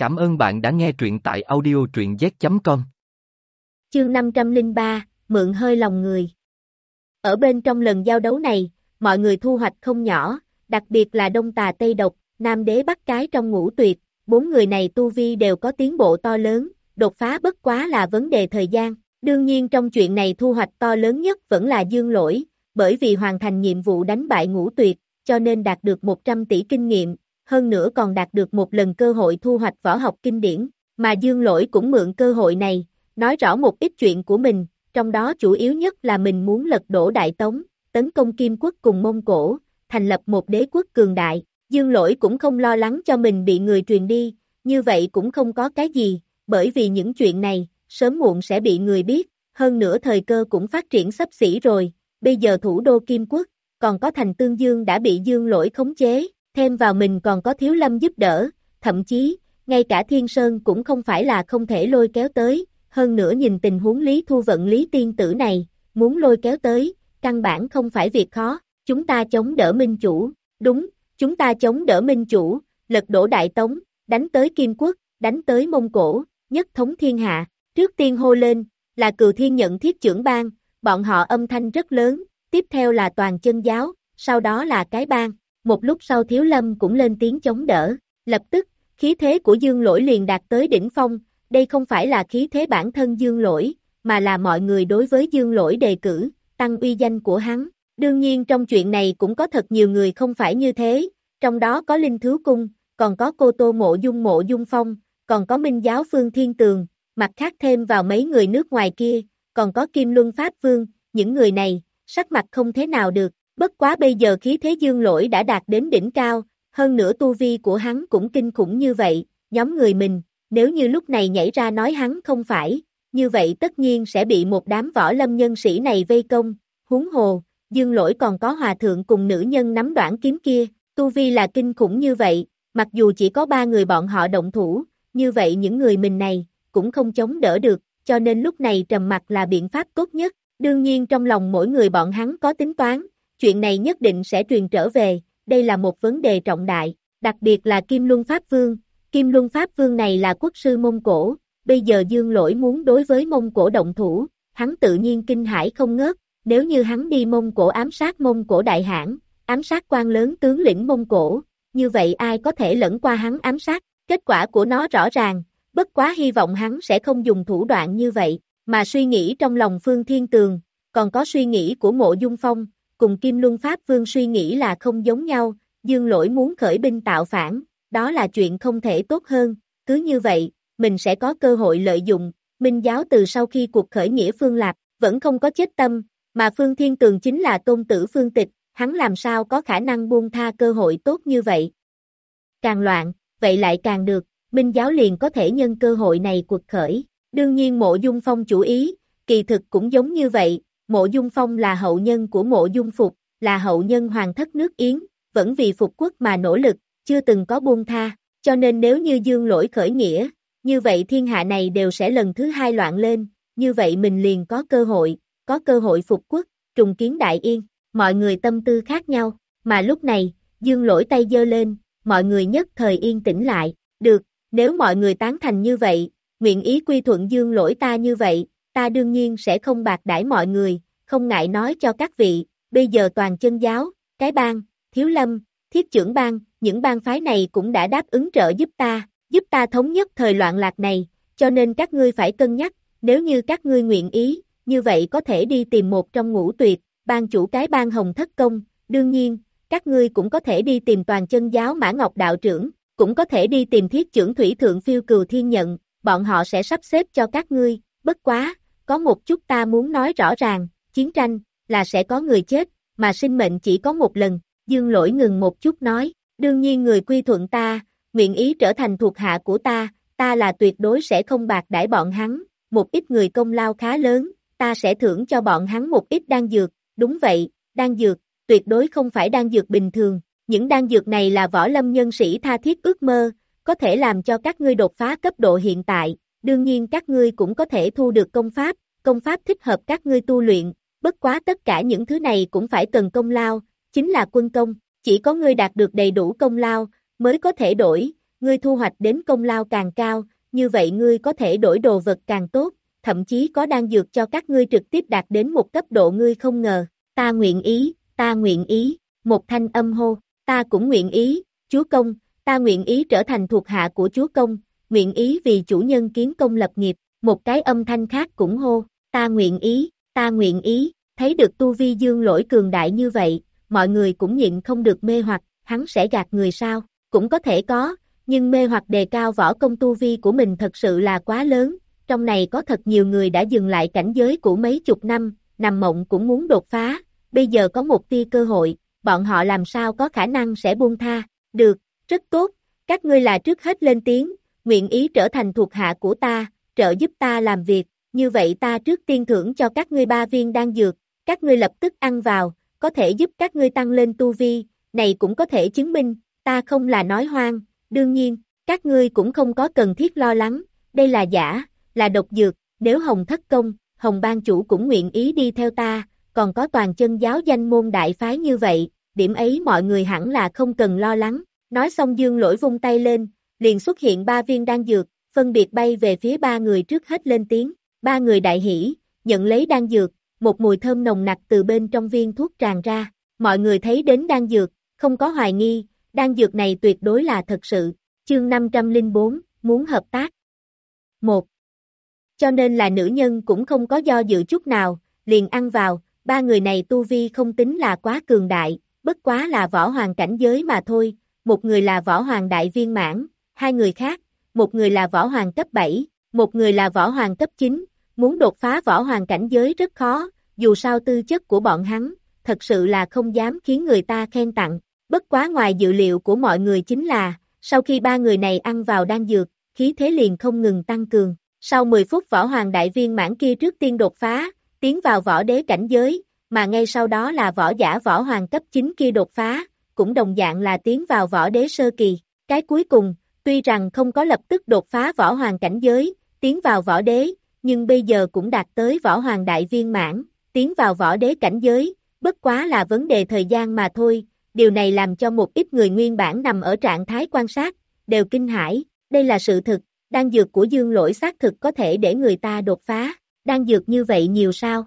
Cảm ơn bạn đã nghe truyện tại audio truyện z.com. Chương 503, Mượn hơi lòng người. Ở bên trong lần giao đấu này, mọi người thu hoạch không nhỏ, đặc biệt là Đông Tà Tây Độc, Nam Đế Bắc Cái trong ngũ tuyệt, bốn người này tu vi đều có tiến bộ to lớn, đột phá bất quá là vấn đề thời gian. Đương nhiên trong chuyện này thu hoạch to lớn nhất vẫn là dương lỗi, bởi vì hoàn thành nhiệm vụ đánh bại ngũ tuyệt, cho nên đạt được 100 tỷ kinh nghiệm, hơn nữa còn đạt được một lần cơ hội thu hoạch võ học kinh điển, mà Dương Lỗi cũng mượn cơ hội này, nói rõ một ít chuyện của mình, trong đó chủ yếu nhất là mình muốn lật đổ Đại Tống, tấn công Kim Quốc cùng Mông Cổ, thành lập một đế quốc cường đại. Dương Lỗi cũng không lo lắng cho mình bị người truyền đi, như vậy cũng không có cái gì, bởi vì những chuyện này, sớm muộn sẽ bị người biết, hơn nữa thời cơ cũng phát triển sắp xỉ rồi, bây giờ thủ đô Kim Quốc, còn có thành Tương Dương đã bị Dương Lỗi khống chế, thêm vào mình còn có thiếu lâm giúp đỡ, thậm chí, ngay cả Thiên Sơn cũng không phải là không thể lôi kéo tới, hơn nữa nhìn tình huống Lý Thu Vận Lý Tiên Tử này, muốn lôi kéo tới, căn bản không phải việc khó, chúng ta chống đỡ Minh Chủ, đúng, chúng ta chống đỡ Minh Chủ, lật đổ Đại Tống, đánh tới Kim Quốc, đánh tới Mông Cổ, nhất thống thiên hạ, trước tiên hô lên, là cừu thiên nhận thiết trưởng bang, bọn họ âm thanh rất lớn, tiếp theo là toàn chân giáo, sau đó là cái bang, một lúc sau thiếu lâm cũng lên tiếng chống đỡ, lập tức, khí thế của dương lỗi liền đạt tới đỉnh phong, đây không phải là khí thế bản thân dương lỗi, mà là mọi người đối với dương lỗi đề cử, tăng uy danh của hắn. Đương nhiên trong chuyện này cũng có thật nhiều người không phải như thế, trong đó có Linh Thứ Cung, còn có cô Tô Mộ Dung Mộ Dung Phong, còn có Minh Giáo Phương Thiên Tường, mặt khác thêm vào mấy người nước ngoài kia, còn có Kim Luân Pháp Vương, những người này, sắc mặt không thế nào được, Bất quá bây giờ khí thế dương lỗi đã đạt đến đỉnh cao, hơn nữa tu vi của hắn cũng kinh khủng như vậy, nhóm người mình, nếu như lúc này nhảy ra nói hắn không phải, như vậy tất nhiên sẽ bị một đám võ lâm nhân sĩ này vây công, huống hồ, dương lỗi còn có hòa thượng cùng nữ nhân nắm đoạn kiếm kia, tu vi là kinh khủng như vậy, mặc dù chỉ có ba người bọn họ động thủ, như vậy những người mình này, cũng không chống đỡ được, cho nên lúc này trầm mặt là biện pháp tốt nhất, đương nhiên trong lòng mỗi người bọn hắn có tính toán, chuyện này nhất định sẽ truyền trở về, đây là một vấn đề trọng đại, đặc biệt là Kim Luân Pháp Vương. Kim Luân Pháp Vương này là quốc sư Mông Cổ, bây giờ Dương Lỗi muốn đối với Mông Cổ động thủ, hắn tự nhiên kinh hãi không ngớt, nếu như hắn đi Mông Cổ ám sát Mông Cổ đại hãn, ám sát quan lớn tướng lĩnh Mông Cổ, như vậy ai có thể lẫn qua hắn ám sát, kết quả của nó rõ ràng, bất quá hy vọng hắn sẽ không dùng thủ đoạn như vậy, mà suy nghĩ trong lòng Phương Thiên Tường, còn có suy nghĩ của Mộ Dung Phong, cùng Kim Luân Pháp Vương suy nghĩ là không giống nhau, dương lỗi muốn khởi binh tạo phản, đó là chuyện không thể tốt hơn, cứ như vậy, mình sẽ có cơ hội lợi dụng, Minh giáo từ sau khi cuộc khởi nghĩa Phương Lạp, vẫn không có chết tâm, mà Phương Thiên Tường chính là tôn tử Phương Tịch, hắn làm sao có khả năng buông tha cơ hội tốt như vậy. Càng loạn, vậy lại càng được, Minh giáo liền có thể nhân cơ hội này cuộc khởi, đương nhiên mộ dung phong chủ ý, kỳ thực cũng giống như vậy, Mộ Dung Phong là hậu nhân của Mộ Dung Phục, là hậu nhân hoàng thất nước Yến, vẫn vì phục quốc mà nỗ lực, chưa từng có buông tha, cho nên nếu như dương lỗi khởi nghĩa, như vậy thiên hạ này đều sẽ lần thứ hai loạn lên, như vậy mình liền có cơ hội, có cơ hội phục quốc, trùng kiến đại yên, mọi người tâm tư khác nhau, mà lúc này, dương lỗi tay dơ lên, mọi người nhất thời yên tĩnh lại, được, nếu mọi người tán thành như vậy, nguyện ý quy thuận dương lỗi ta như vậy, ta đương nhiên sẽ không bạc đãi mọi người, không ngại nói cho các vị, bây giờ toàn chân giáo, cái bang, thiếu lâm, thiết trưởng bang, những bang phái này cũng đã đáp ứng trợ giúp ta, giúp ta thống nhất thời loạn lạc này, cho nên các ngươi phải cân nhắc, nếu như các ngươi nguyện ý, như vậy có thể đi tìm một trong ngũ tuyệt, ban chủ cái bang hồng thất công, đương nhiên, các ngươi cũng có thể đi tìm toàn chân giáo Mã Ngọc Đạo trưởng, cũng có thể đi tìm thiết trưởng Thủy Thượng Phiêu Cừu Thiên Nhận, bọn họ sẽ sắp xếp cho các ngươi, bất quá, có một chút ta muốn nói rõ ràng, chiến tranh, là sẽ có người chết, mà sinh mệnh chỉ có một lần, dương lỗi ngừng một chút nói, đương nhiên người quy thuận ta, nguyện ý trở thành thuộc hạ của ta, ta là tuyệt đối sẽ không bạc đãi bọn hắn, một ít người công lao khá lớn, ta sẽ thưởng cho bọn hắn một ít đan dược, đúng vậy, đan dược, tuyệt đối không phải đan dược bình thường, những đan dược này là võ lâm nhân sĩ tha thiết ước mơ, có thể làm cho các ngươi đột phá cấp độ hiện tại, đương nhiên các ngươi cũng có thể thu được công pháp, công pháp thích hợp các ngươi tu luyện, bất quá tất cả những thứ này cũng phải cần công lao, chính là quân công, chỉ có ngươi đạt được đầy đủ công lao, mới có thể đổi, ngươi thu hoạch đến công lao càng cao, như vậy ngươi có thể đổi đồ vật càng tốt, thậm chí có đang dược cho các ngươi trực tiếp đạt đến một cấp độ ngươi không ngờ, ta nguyện ý, ta nguyện ý, một thanh âm hô, ta cũng nguyện ý, chúa công, ta nguyện ý trở thành thuộc hạ của chúa công, nguyện ý vì chủ nhân kiến công lập nghiệp, một cái âm thanh khác cũng hô, ta nguyện ý, ta nguyện ý, thấy được tu vi dương lỗi cường đại như vậy, mọi người cũng nhịn không được mê hoặc, hắn sẽ gạt người sao, cũng có thể có, nhưng mê hoặc đề cao võ công tu vi của mình thật sự là quá lớn, trong này có thật nhiều người đã dừng lại cảnh giới của mấy chục năm, nằm mộng cũng muốn đột phá, bây giờ có một tia cơ hội, bọn họ làm sao có khả năng sẽ buông tha, được, rất tốt, các ngươi là trước hết lên tiếng, nguyện ý trở thành thuộc hạ của ta, trợ giúp ta làm việc, như vậy ta trước tiên thưởng cho các ngươi ba viên đan dược, các ngươi lập tức ăn vào, có thể giúp các ngươi tăng lên tu vi, này cũng có thể chứng minh, ta không là nói hoang, đương nhiên, các ngươi cũng không có cần thiết lo lắng, đây là giả, là độc dược, nếu Hồng thất công, Hồng ban chủ cũng nguyện ý đi theo ta, còn có toàn chân giáo danh môn đại phái như vậy, điểm ấy mọi người hẳn là không cần lo lắng, nói xong dương lỗi vung tay lên, liền xuất hiện ba viên đan dược, phân biệt bay về phía ba người trước hết lên tiếng, ba người đại hỷ, nhận lấy đan dược, một mùi thơm nồng nặc từ bên trong viên thuốc tràn ra, mọi người thấy đến đan dược, không có hoài nghi, đan dược này tuyệt đối là thật sự, chương 504, muốn hợp tác. 1. Cho nên là nữ nhân cũng không có do dự chút nào, liền ăn vào, ba người này tu vi không tính là quá cường đại, bất quá là võ hoàng cảnh giới mà thôi, một người là võ hoàng đại viên mãn, hai người khác, một người là võ hoàng cấp 7, một người là võ hoàng cấp 9, muốn đột phá võ hoàng cảnh giới rất khó, dù sao tư chất của bọn hắn, thật sự là không dám khiến người ta khen tặng, bất quá ngoài dự liệu của mọi người chính là, sau khi ba người này ăn vào đan dược, khí thế liền không ngừng tăng cường, sau 10 phút võ hoàng đại viên mãn kia trước tiên đột phá, tiến vào võ đế cảnh giới, mà ngay sau đó là võ giả võ hoàng cấp 9 kia đột phá, cũng đồng dạng là tiến vào võ đế sơ kỳ. Cái cuối cùng, tuy rằng không có lập tức đột phá võ hoàng cảnh giới, tiến vào võ đế, nhưng bây giờ cũng đạt tới võ hoàng đại viên mãn, tiến vào võ đế cảnh giới, bất quá là vấn đề thời gian mà thôi, điều này làm cho một ít người nguyên bản nằm ở trạng thái quan sát, đều kinh hãi, đây là sự thực, đan dược của dương lỗi xác thực có thể để người ta đột phá, đan dược như vậy nhiều sao?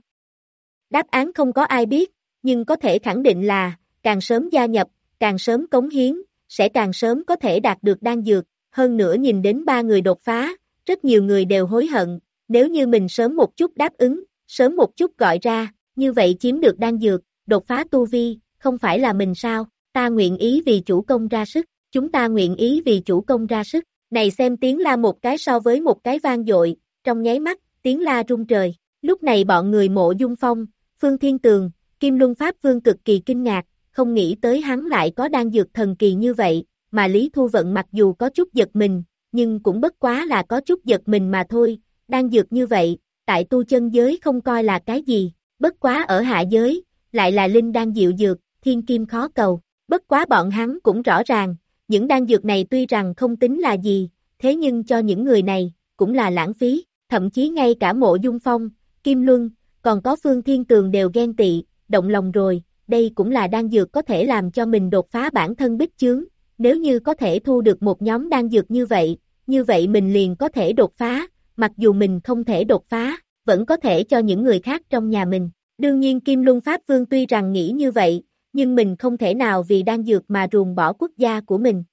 Đáp án không có ai biết, nhưng có thể khẳng định là, càng sớm gia nhập, càng sớm cống hiến, sẽ càng sớm có thể đạt được đan dược, hơn nữa nhìn đến ba người đột phá, rất nhiều người đều hối hận, nếu như mình sớm một chút đáp ứng, sớm một chút gọi ra, như vậy chiếm được đan dược, đột phá tu vi, không phải là mình sao, ta nguyện ý vì chủ công ra sức, chúng ta nguyện ý vì chủ công ra sức, này xem tiếng la một cái so với một cái vang dội, trong nháy mắt, tiếng la rung trời, lúc này bọn người mộ dung phong, Phương Thiên Tường, Kim Luân Pháp Vương cực kỳ kinh ngạc, không nghĩ tới hắn lại có đan dược thần kỳ như vậy, mà Lý Thu Vận mặc dù có chút giật mình, nhưng cũng bất quá là có chút giật mình mà thôi, đan dược như vậy, tại tu chân giới không coi là cái gì, bất quá ở hạ giới, lại là linh đan dịu dược, thiên kim khó cầu, bất quá bọn hắn cũng rõ ràng, những đan dược này tuy rằng không tính là gì, thế nhưng cho những người này, cũng là lãng phí, thậm chí ngay cả mộ dung phong, kim luân, còn có phương thiên tường đều ghen tị, động lòng rồi, đây cũng là đan dược có thể làm cho mình đột phá bản thân bích chướng, nếu như có thể thu được một nhóm đan dược như vậy, như vậy mình liền có thể đột phá, mặc dù mình không thể đột phá, vẫn có thể cho những người khác trong nhà mình. Đương nhiên Kim Luân Pháp Vương tuy rằng nghĩ như vậy, nhưng mình không thể nào vì đan dược mà ruồng bỏ quốc gia của mình.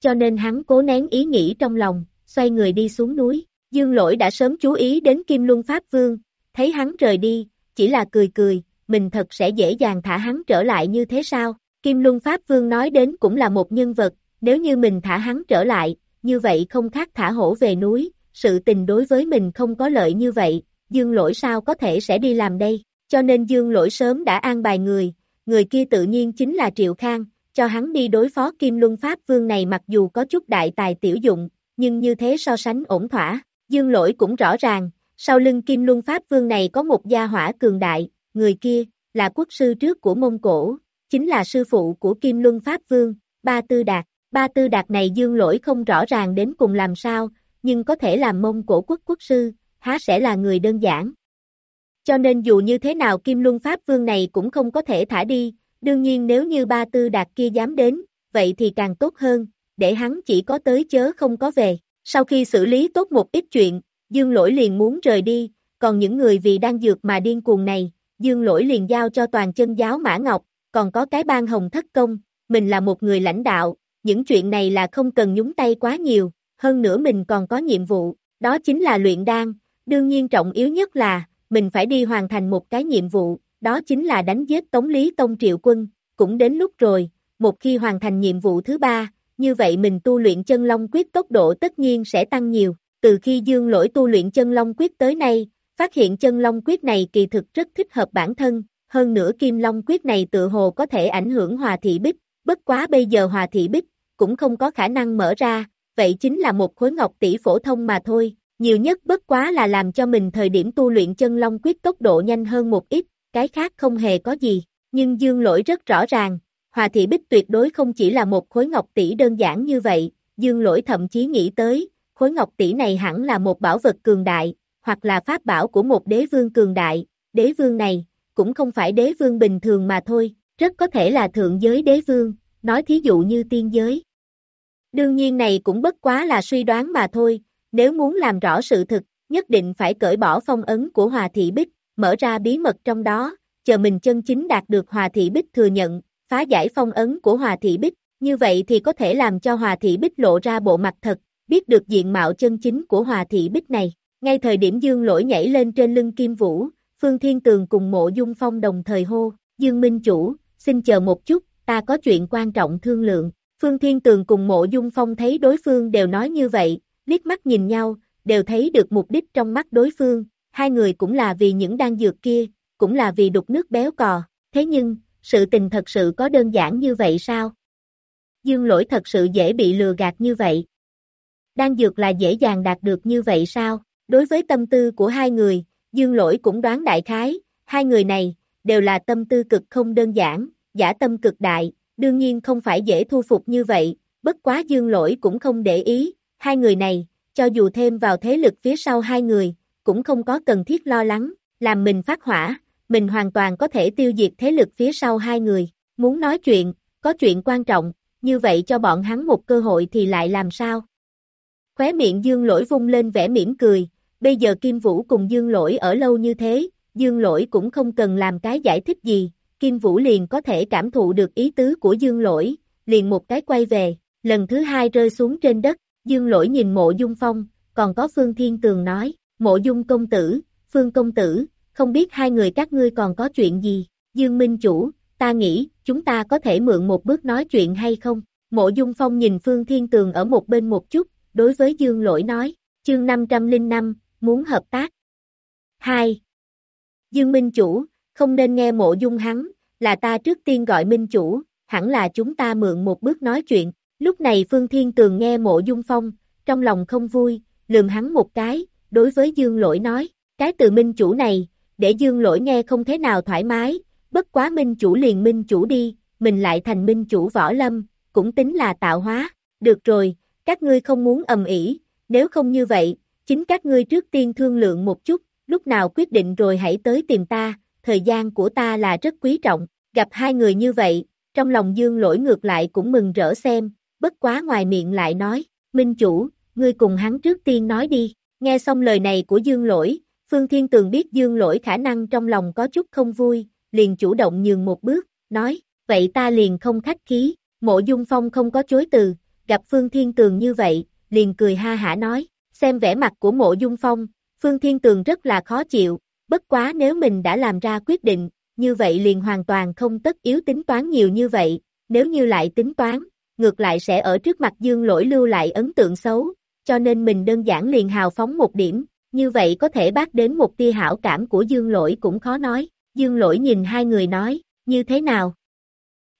Cho nên hắn cố nén ý nghĩ trong lòng, xoay người đi xuống núi. Dương lỗi đã sớm chú ý đến Kim Luân Pháp Vương, thấy hắn rời đi, chỉ là cười cười, mình thật sẽ dễ dàng thả hắn trở lại như thế sao? Kim Luân Pháp Vương nói đến cũng là một nhân vật, nếu như mình thả hắn trở lại, như vậy không khác thả hổ về núi, sự tình đối với mình không có lợi như vậy, dương lỗi sao có thể sẽ đi làm đây, cho nên dương lỗi sớm đã an bài người, người kia tự nhiên chính là Triệu Khang, cho hắn đi đối phó Kim Luân Pháp Vương này mặc dù có chút đại tài tiểu dụng, nhưng như thế so sánh ổn thỏa, dương lỗi cũng rõ ràng, sau lưng Kim Luân Pháp Vương này có một gia hỏa cường đại, người kia, là quốc sư trước của Mông Cổ, chính là sư phụ của Kim Luân Pháp Vương, Ba Tư Đạt. Ba Tư Đạt này dương lỗi không rõ ràng đến cùng làm sao, nhưng có thể làm Mông Cổ quốc quốc sư, há sẽ là người đơn giản. Cho nên dù như thế nào Kim Luân Pháp Vương này cũng không có thể thả đi, đương nhiên nếu như Ba Tư Đạt kia dám đến, vậy thì càng tốt hơn, để hắn chỉ có tới chớ không có về. Sau khi xử lý tốt một ít chuyện, Dương Lỗi liền muốn rời đi, còn những người vì đang dược mà điên cuồng này, Dương Lỗi liền giao cho toàn chân giáo Mã Ngọc, còn có cái ban hồng thất công, mình là một người lãnh đạo, những chuyện này là không cần nhúng tay quá nhiều, hơn nữa mình còn có nhiệm vụ, đó chính là luyện đan, đương nhiên trọng yếu nhất là, mình phải đi hoàn thành một cái nhiệm vụ, đó chính là đánh giết Tống Lý Tông Triệu Quân, cũng đến lúc rồi, một khi hoàn thành nhiệm vụ thứ ba, như vậy mình tu luyện chân long quyết tốc độ tất nhiên sẽ tăng nhiều, từ khi dương lỗi tu luyện chân long quyết tới nay, phát hiện chân long quyết này kỳ thực rất thích hợp bản thân, hơn nữa kim long quyết này tự hồ có thể ảnh hưởng hòa thị bích, bất quá bây giờ hòa thị bích, cũng không có khả năng mở ra, vậy chính là một khối ngọc tỷ phổ thông mà thôi, nhiều nhất bất quá là làm cho mình thời điểm tu luyện chân long quyết tốc độ nhanh hơn một ít, cái khác không hề có gì, nhưng dương lỗi rất rõ ràng, hòa thị bích tuyệt đối không chỉ là một khối ngọc tỷ đơn giản như vậy, dương lỗi thậm chí nghĩ tới, khối ngọc tỷ này hẳn là một bảo vật cường đại, hoặc là pháp bảo của một đế vương cường đại, đế vương này, cũng không phải đế vương bình thường mà thôi, rất có thể là thượng giới đế vương, nói thí dụ như tiên giới. Đương nhiên này cũng bất quá là suy đoán mà thôi, nếu muốn làm rõ sự thực, nhất định phải cởi bỏ phong ấn của Hòa Thị Bích, mở ra bí mật trong đó, chờ mình chân chính đạt được Hòa Thị Bích thừa nhận, phá giải phong ấn của Hòa Thị Bích, như vậy thì có thể làm cho Hòa Thị Bích lộ ra bộ mặt thật, biết được diện mạo chân chính của Hòa Thị Bích này. Ngay thời điểm Dương Lỗi nhảy lên trên lưng Kim Vũ, Phương Thiên Tường cùng mộ Dung Phong đồng thời hô, Dương Minh Chủ, xin chờ một chút, ta có chuyện quan trọng thương lượng. Phương Thiên Tường cùng mộ Dung Phong thấy đối phương đều nói như vậy, liếc mắt nhìn nhau, đều thấy được mục đích trong mắt đối phương, hai người cũng là vì những đan dược kia, cũng là vì đục nước béo cò, thế nhưng, sự tình thật sự có đơn giản như vậy sao? Dương lỗi thật sự dễ bị lừa gạt như vậy. Đan dược là dễ dàng đạt được như vậy sao? Đối với tâm tư của hai người, Dương lỗi cũng đoán đại khái, hai người này, đều là tâm tư cực không đơn giản, giả tâm cực đại, đương nhiên không phải dễ thu phục như vậy, bất quá Dương lỗi cũng không để ý, hai người này, cho dù thêm vào thế lực phía sau hai người, cũng không có cần thiết lo lắng, làm mình phát hỏa, mình hoàn toàn có thể tiêu diệt thế lực phía sau hai người, muốn nói chuyện, có chuyện quan trọng, như vậy cho bọn hắn một cơ hội thì lại làm sao? Khóe miệng dương lỗi vung lên vẻ mỉm cười, bây giờ Kim Vũ cùng dương lỗi ở lâu như thế, dương lỗi cũng không cần làm cái giải thích gì, Kim Vũ liền có thể cảm thụ được ý tứ của dương lỗi, liền một cái quay về, lần thứ hai rơi xuống trên đất, Dương lỗi nhìn mộ dung phong, còn có Phương Thiên Tường nói, mộ dung công tử, Phương công tử, không biết hai người các ngươi còn có chuyện gì, Dương Minh Chủ, ta nghĩ, chúng ta có thể mượn một bước nói chuyện hay không? Mộ dung phong nhìn Phương Thiên Tường ở một bên một chút, đối với Dương lỗi nói, chương 505, muốn hợp tác. 2. Dương Minh Chủ, không nên nghe mộ dung hắn, là ta trước tiên gọi Minh Chủ, hẳn là chúng ta mượn một bước nói chuyện, Lúc này Phương Thiên Tường nghe mộ dung phong, trong lòng không vui, lườm hắn một cái, đối với Dương Lỗi nói, cái từ minh chủ này, để Dương Lỗi nghe không thế nào thoải mái, bất quá minh chủ liền minh chủ đi, mình lại thành minh chủ võ lâm, cũng tính là tạo hóa, được rồi, các ngươi không muốn ầm ĩ, nếu không như vậy, chính các ngươi trước tiên thương lượng một chút, lúc nào quyết định rồi hãy tới tìm ta, thời gian của ta là rất quý trọng, gặp hai người như vậy, trong lòng dương lỗi ngược lại cũng mừng rỡ xem, bất quá ngoài miệng lại nói, Minh chủ, ngươi cùng hắn trước tiên nói đi, nghe xong lời này của Dương Lỗi, Phương Thiên Tường biết Dương Lỗi khả năng trong lòng có chút không vui, liền chủ động nhường một bước, nói, vậy ta liền không khách khí, mộ dung phong không có chối từ, gặp Phương Thiên Tường như vậy, liền cười ha hả nói, xem vẻ mặt của mộ dung phong, Phương Thiên Tường rất là khó chịu, bất quá nếu mình đã làm ra quyết định, như vậy liền hoàn toàn không tất yếu tính toán nhiều như vậy, nếu như lại tính toán, ngược lại sẽ ở trước mặt dương lỗi lưu lại ấn tượng xấu, cho nên mình đơn giản liền hào phóng một điểm, như vậy có thể bác đến một tia hảo cảm của dương lỗi cũng khó nói, dương lỗi nhìn hai người nói, như thế nào?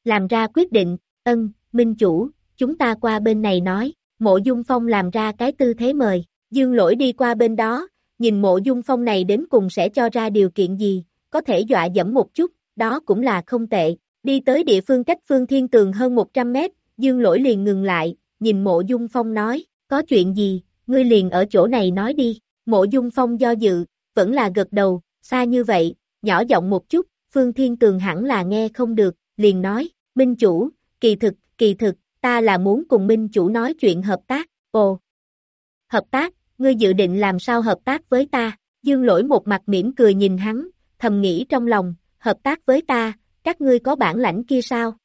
Làm ra quyết định, ân, minh chủ, chúng ta qua bên này nói, mộ dung phong làm ra cái tư thế mời, dương lỗi đi qua bên đó, nhìn mộ dung phong này đến cùng sẽ cho ra điều kiện gì, có thể dọa dẫm một chút, đó cũng là không tệ, đi tới địa phương cách phương thiên tường hơn 100 mét, Dương lỗi liền ngừng lại, nhìn mộ dung phong nói, có chuyện gì, ngươi liền ở chỗ này nói đi, mộ dung phong do dự, vẫn là gật đầu, xa như vậy, nhỏ giọng một chút, Phương Thiên Tường hẳn là nghe không được, liền nói, Minh Chủ, kỳ thực, kỳ thực, ta là muốn cùng minh chủ nói chuyện hợp tác, ồ. Hợp tác, ngươi dự định làm sao hợp tác với ta, dương lỗi một mặt mỉm cười nhìn hắn, thầm nghĩ trong lòng, hợp tác với ta, các ngươi có bản lãnh kia sao?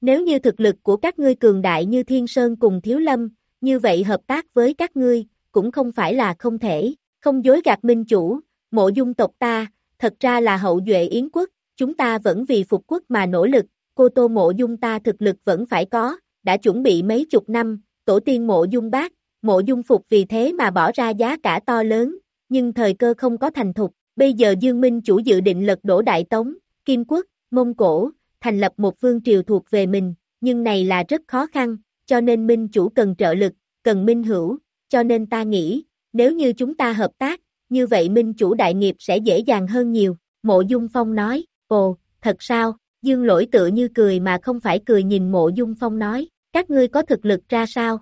Nếu như thực lực của các ngươi cường đại như Thiên Sơn cùng Thiếu Lâm, như vậy hợp tác với các ngươi, cũng không phải là không thể, không dối gạt minh chủ, mộ dung tộc ta, thật ra là hậu duệ yến quốc, chúng ta vẫn vì phục quốc mà nỗ lực, cô tô mộ dung ta thực lực vẫn phải có, đã chuẩn bị mấy chục năm, tổ tiên mộ dung bác, mộ dung phục vì thế mà bỏ ra giá cả to lớn, nhưng thời cơ không có thành thục, bây giờ Dương Minh chủ dự định lật đổ Đại Tống, Kim Quốc, Mông Cổ, thành lập một vương triều thuộc về mình, nhưng này là rất khó khăn, cho nên Minh chủ cần trợ lực, cần Minh hữu, cho nên ta nghĩ, nếu như chúng ta hợp tác, như vậy Minh chủ đại nghiệp sẽ dễ dàng hơn nhiều, Mộ Dung Phong nói, ồ, thật sao, Dương lỗi tự như cười mà không phải cười nhìn Mộ Dung Phong nói, các ngươi có thực lực ra sao?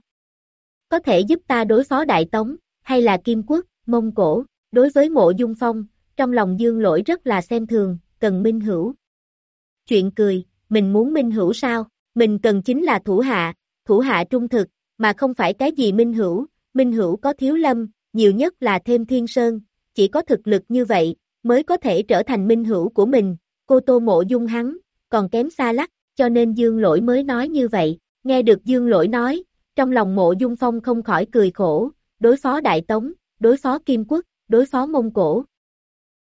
Có thể giúp ta đối phó Đại Tống, hay là Kim Quốc, Mông Cổ, đối với Mộ Dung Phong, trong lòng Dương lỗi rất là xem thường, cần Minh hữu. Chuyện cười, mình muốn Minh hữu sao? Mình cần chính là thủ hạ, thủ hạ trung thực, mà không phải cái gì Minh hữu, Minh hữu có thiếu lâm, nhiều nhất là thêm thiên sơn, chỉ có thực lực như vậy, mới có thể trở thành minh hữu của mình, cô tô mộ dung hắn, còn kém xa lắc, cho nên dương lỗi mới nói như vậy, nghe được dương lỗi nói, trong lòng mộ dung phong không khỏi cười khổ, đối phó Đại Tống, đối phó Kim Quốc, đối phó Mông Cổ.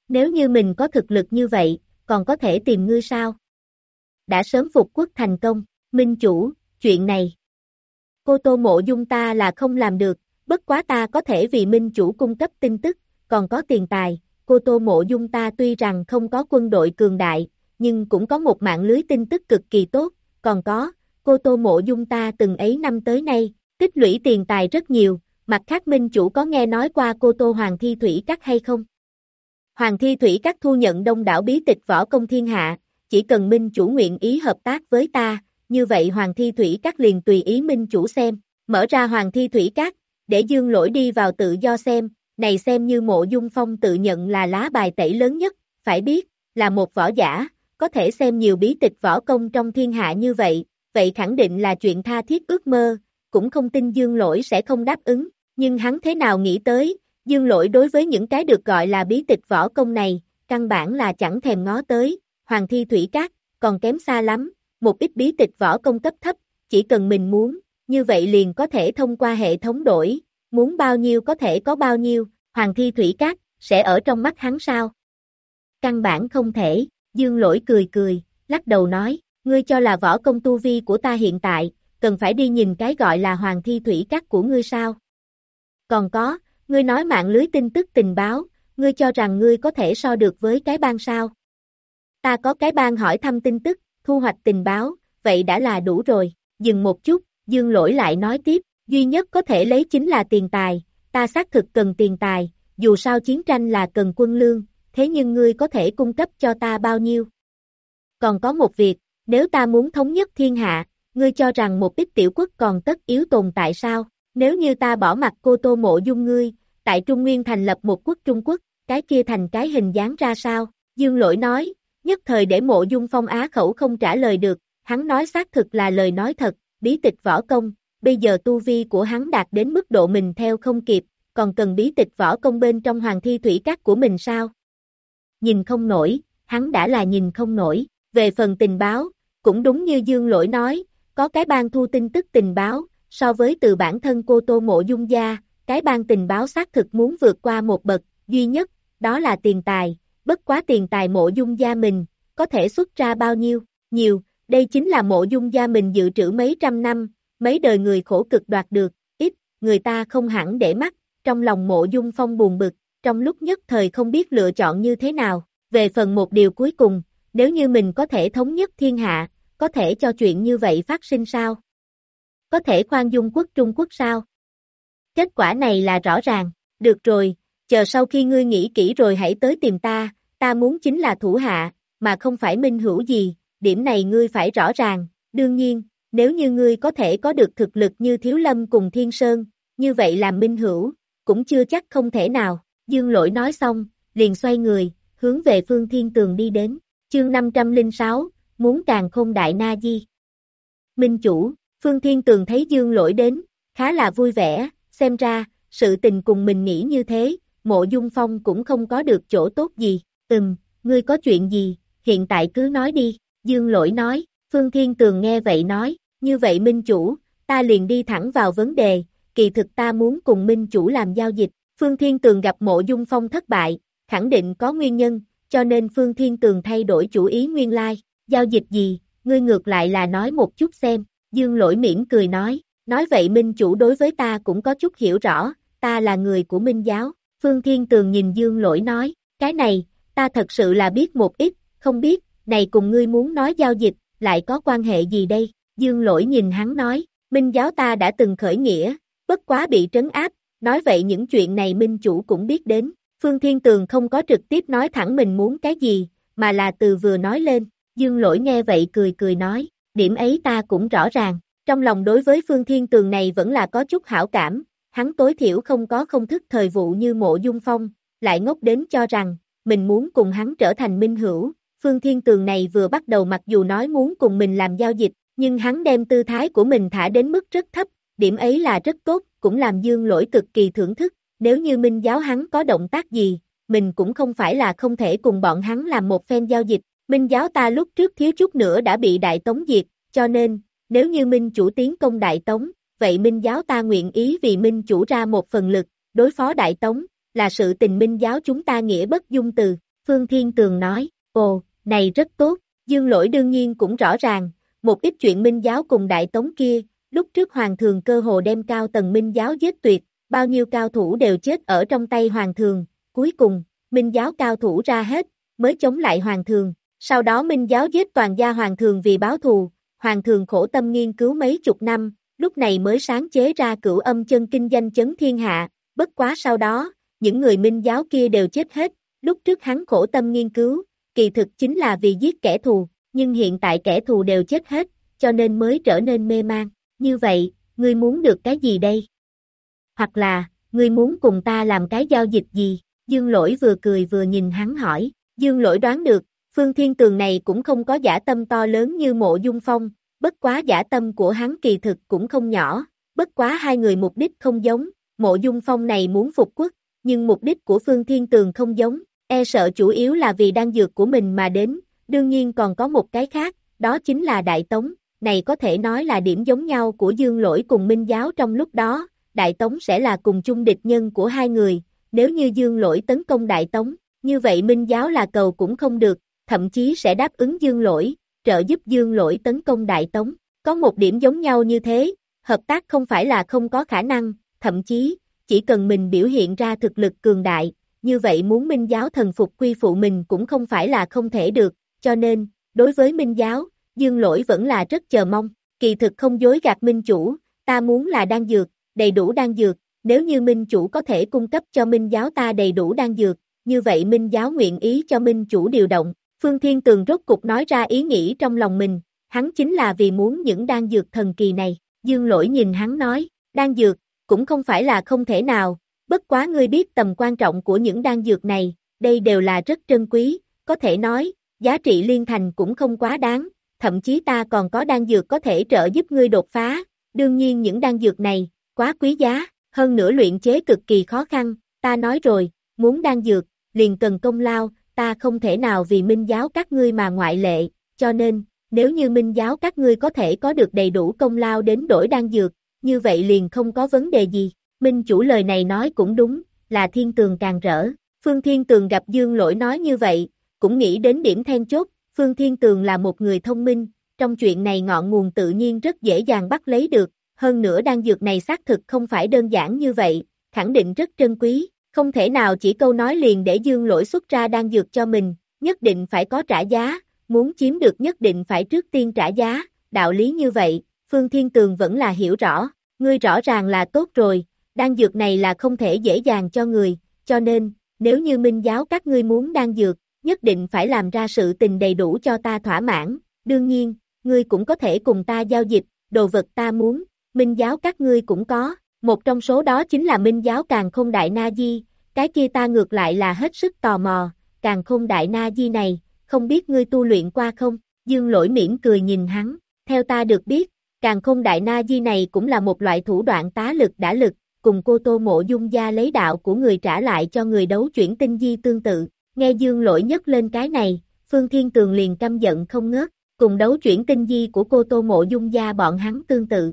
Nếu như mình có thực lực như vậy, còn có thể tìm ngươi sao? Đã sớm phục quốc thành công, minh chủ, chuyện này. Cô tô mộ dung ta là không làm được, bất quá ta có thể vì minh chủ cung cấp tin tức, còn có tiền tài, cô Tô Mộ Dung ta tuy rằng không có quân đội cường đại, nhưng cũng có một mạng lưới tin tức cực kỳ tốt, còn có, cô Tô Mộ Dung ta từng ấy năm tới nay, tích lũy tiền tài rất nhiều, mặt khác minh chủ có nghe nói qua cô Tô Hoàng Thi Thủy Cắt hay không? Hoàng Thi Thủy Cắt thu nhận đông đảo bí tịch võ công thiên hạ, chỉ cần minh chủ nguyện ý hợp tác với ta, như vậy Hoàng Thi Thủy Cắt liền tùy ý minh chủ xem, mở ra Hoàng Thi Thủy Cắt, để dương lỗi đi vào tự do xem, này xem như mộ dung phong tự nhận là lá bài tẩy lớn nhất, phải biết, là một võ giả, có thể xem nhiều bí tịch võ công trong thiên hạ như vậy, vậy khẳng định là chuyện tha thiết ước mơ, cũng không tin dương lỗi sẽ không đáp ứng, nhưng hắn thế nào nghĩ tới, dương lỗi đối với những cái được gọi là bí tịch võ công này, căn bản là chẳng thèm ngó tới, hoàng thi thủy cát, còn kém xa lắm, một ít bí tịch võ công cấp thấp, chỉ cần mình muốn, như vậy liền có thể thông qua hệ thống đổi, muốn bao nhiêu có thể có bao nhiêu, Hoàng Thi Thủy Cát, sẽ ở trong mắt hắn sao? Căn bản không thể, Dương Lỗi cười cười, lắc đầu nói, ngươi cho là võ công tu vi của ta hiện tại, cần phải đi nhìn cái gọi là Hoàng Thi Thủy cắt của ngươi sao? Còn có, ngươi nói mạng lưới tin tức tình báo, ngươi cho rằng ngươi có thể so được với cái bang sao? Ta có cái bang hỏi thăm tin tức, thu hoạch tình báo, vậy đã là đủ rồi, dừng một chút, Dương lỗi lại nói tiếp, duy nhất có thể lấy chính là tiền tài, ta xác thực cần tiền tài, dù sao chiến tranh là cần quân lương, thế nhưng ngươi có thể cung cấp cho ta bao nhiêu? Còn có một việc, nếu ta muốn thống nhất thiên hạ, ngươi cho rằng một ít tiểu quốc còn tất yếu tồn tại sao? Nếu như ta bỏ mặt cô tô mộ dung ngươi, tại Trung Nguyên thành lập một quốc Trung Quốc, cái kia thành cái hình dáng ra sao? Dương lỗi nói, nhất thời để mộ dung phong á khẩu không trả lời được, hắn nói xác thực là lời nói thật, bí tịch võ công, bây giờ tu vi của hắn đạt đến mức độ mình theo không kịp, còn cần bí tịch võ công bên trong hoàng thi thủy các của mình sao? Nhìn không nổi, hắn đã là nhìn không nổi, về phần tình báo, cũng đúng như Dương Lỗi nói, có cái ban thu tin tức tình báo, so với từ bản thân cô Tô Mộ Dung Gia, cái ban tình báo xác thực muốn vượt qua một bậc, duy nhất, đó là tiền tài, bất quá tiền tài mộ dung gia mình, có thể xuất ra bao nhiêu, nhiều, đây chính là mộ dung gia mình dự trữ mấy trăm năm, mấy đời người khổ cực đoạt được, ít, người ta không hẳn để mắt, trong lòng mộ dung phong buồn bực, trong lúc nhất thời không biết lựa chọn như thế nào, về phần một điều cuối cùng, nếu như mình có thể thống nhất thiên hạ, có thể cho chuyện như vậy phát sinh sao? Có thể khoan dung quốc Trung Quốc sao? Kết quả này là rõ ràng, được rồi, chờ sau khi ngươi nghĩ kỹ rồi hãy tới tìm ta, ta muốn chính là thủ hạ, mà không phải minh hữu gì, điểm này ngươi phải rõ ràng, đương nhiên, nếu như ngươi có thể có được thực lực như Thiếu Lâm cùng Thiên Sơn, như vậy làm minh hữu, cũng chưa chắc không thể nào, Dương Lỗi nói xong, liền xoay người, hướng về phương thiên tường đi đến, chương 506, muốn càng không đại na di. Minh chủ, Phương Thiên Tường thấy Dương lỗi đến, khá là vui vẻ, xem ra, sự tình cùng mình nghĩ như thế, mộ dung phong cũng không có được chỗ tốt gì, ừm, ngươi có chuyện gì, hiện tại cứ nói đi, Dương lỗi nói, Phương Thiên Tường nghe vậy nói, như vậy Minh Chủ, ta liền đi thẳng vào vấn đề, kỳ thực ta muốn cùng Minh Chủ làm giao dịch, Phương Thiên Tường gặp mộ dung phong thất bại, khẳng định có nguyên nhân, cho nên Phương Thiên Tường thay đổi chủ ý nguyên lai, giao dịch gì, ngươi ngược lại là nói một chút xem, Dương lỗi mỉm cười nói, nói vậy Minh Chủ đối với ta cũng có chút hiểu rõ, ta là người của Minh Giáo, Phương Thiên Tường nhìn Dương lỗi nói, cái này, ta thật sự là biết một ít, không biết, này cùng ngươi muốn nói giao dịch, lại có quan hệ gì đây, Dương lỗi nhìn hắn nói, Minh Giáo ta đã từng khởi nghĩa, bất quá bị trấn áp, nói vậy những chuyện này Minh Chủ cũng biết đến, Phương Thiên Tường không có trực tiếp nói thẳng mình muốn cái gì, mà là từ vừa nói lên, Dương lỗi nghe vậy cười cười nói, điểm ấy ta cũng rõ ràng, trong lòng đối với Phương Thiên Tường này vẫn là có chút hảo cảm, hắn tối thiểu không có không thức thời vụ như mộ dung phong, lại ngốc đến cho rằng, mình muốn cùng hắn trở thành minh hữu, Phương Thiên Tường này vừa bắt đầu mặc dù nói muốn cùng mình làm giao dịch, nhưng hắn đem tư thái của mình thả đến mức rất thấp, điểm ấy là rất tốt, cũng làm dương lỗi cực kỳ thưởng thức, nếu như minh giáo hắn có động tác gì, mình cũng không phải là không thể cùng bọn hắn làm một phen giao dịch, minh giáo ta lúc trước thiếu chút nữa đã bị đại tống diệt, cho nên, nếu như minh chủ tiến công đại tống, vậy minh giáo ta nguyện ý vì minh chủ ra một phần lực, đối phó đại tống, là sự tình minh giáo chúng ta nghĩa bất dung từ, Phương Thiên Tường nói, ồ, này rất tốt, dương lỗi đương nhiên cũng rõ ràng, một ít chuyện minh giáo cùng đại tống kia, lúc trước hoàng thường cơ hồ đem cao tầng minh giáo giết tuyệt, bao nhiêu cao thủ đều chết ở trong tay hoàng thường, cuối cùng, minh giáo cao thủ ra hết, mới chống lại hoàng thường, sau đó minh giáo giết toàn gia hoàng thường vì báo thù, hoàng thường khổ tâm nghiên cứu mấy chục năm, lúc này mới sáng chế ra cửu âm chân kinh danh chấn thiên hạ, bất quá sau đó, những người minh giáo kia đều chết hết, lúc trước hắn khổ tâm nghiên cứu, kỳ thực chính là vì giết kẻ thù, nhưng hiện tại kẻ thù đều chết hết, cho nên mới trở nên mê man. Như vậy, ngươi muốn được cái gì đây? Hoặc là, ngươi muốn cùng ta làm cái giao dịch gì? Dương lỗi vừa cười vừa nhìn hắn hỏi, Dương lỗi đoán được, Phương Thiên Tường này cũng không có giả tâm to lớn như mộ dung phong, bất quá giả tâm của hắn kỳ thực cũng không nhỏ, bất quá hai người mục đích không giống, mộ dung phong này muốn phục quốc, nhưng mục đích của Phương Thiên Tường không giống, e sợ chủ yếu là vì đan dược của mình mà đến, đương nhiên còn có một cái khác, đó chính là Đại Tống, này có thể nói là điểm giống nhau của Dương Lỗi cùng Minh Giáo trong lúc đó, Đại Tống sẽ là cùng chung địch nhân của hai người, nếu như Dương Lỗi tấn công Đại Tống, như vậy Minh Giáo là cầu cũng không được, thậm chí sẽ đáp ứng Dương Lỗi, trợ giúp Dương Lỗi tấn công Đại Tống, có một điểm giống nhau như thế, hợp tác không phải là không có khả năng, thậm chí, chỉ cần mình biểu hiện ra thực lực cường đại, như vậy muốn Minh Giáo thần phục quy phụ mình cũng không phải là không thể được, cho nên, đối với Minh Giáo, Dương Lỗi vẫn là rất chờ mong, kỳ thực không dối gạt Minh Chủ, ta muốn là đan dược, đầy đủ đan dược, nếu như Minh Chủ có thể cung cấp cho Minh Giáo ta đầy đủ đan dược, như vậy Minh Giáo nguyện ý cho Minh Chủ điều động, Phương Thiên Tường rốt cục nói ra ý nghĩ trong lòng mình, hắn chính là vì muốn những đan dược thần kỳ này, Dương Lỗi nhìn hắn nói, đan dược, cũng không phải là không thể nào, bất quá ngươi biết tầm quan trọng của những đan dược này, đây đều là rất trân quý, có thể nói, giá trị liên thành cũng không quá đáng, thậm chí ta còn có đan dược có thể trợ giúp ngươi đột phá, đương nhiên những đan dược này, quá quý giá, hơn nữa luyện chế cực kỳ khó khăn, ta nói rồi, muốn đan dược, liền cần công lao, ta không thể nào vì minh giáo các ngươi mà ngoại lệ, cho nên, nếu như minh giáo các ngươi có thể có được đầy đủ công lao đến đổi đan dược, như vậy liền không có vấn đề gì. Minh chủ lời này nói cũng đúng, là thiên tường càng rỡ. Phương Thiên Tường gặp Dương Lỗi nói như vậy, cũng nghĩ đến điểm then chốt, Phương Thiên Tường là một người thông minh, trong chuyện này ngọn nguồn tự nhiên rất dễ dàng bắt lấy được, hơn nữa đan dược này xác thực không phải đơn giản như vậy, khẳng định rất trân quý, không thể nào chỉ câu nói liền để Dương Lỗi xuất ra đan dược cho mình, nhất định phải có trả giá, muốn chiếm được nhất định phải trước tiên trả giá, đạo lý như vậy, Phương Thiên Tường vẫn là hiểu rõ, ngươi rõ ràng là tốt rồi, đan dược này là không thể dễ dàng cho người, cho nên, nếu như minh giáo các ngươi muốn đan dược, nhất định phải làm ra sự tình đầy đủ cho ta thỏa mãn, đương nhiên, ngươi cũng có thể cùng ta giao dịch, đồ vật ta muốn, minh giáo các ngươi cũng có, một trong số đó chính là minh giáo càng không đại na di, cái kia ta ngược lại là hết sức tò mò, càng không đại na di này, không biết ngươi tu luyện qua không, dương lỗi mỉm cười nhìn hắn, theo ta được biết, Càng Không đại na di này cũng là một loại thủ đoạn tá lực đã lực, cùng cô Tô Mộ Dung gia lấy đạo của người trả lại cho người đấu chuyển tinh di tương tự. Nghe Dương Lỗi nhấc lên cái này, Phương Thiên Tường liền căm giận không ngớt, cùng đấu chuyển tinh di của cô Tô Mộ Dung gia bọn hắn tương tự.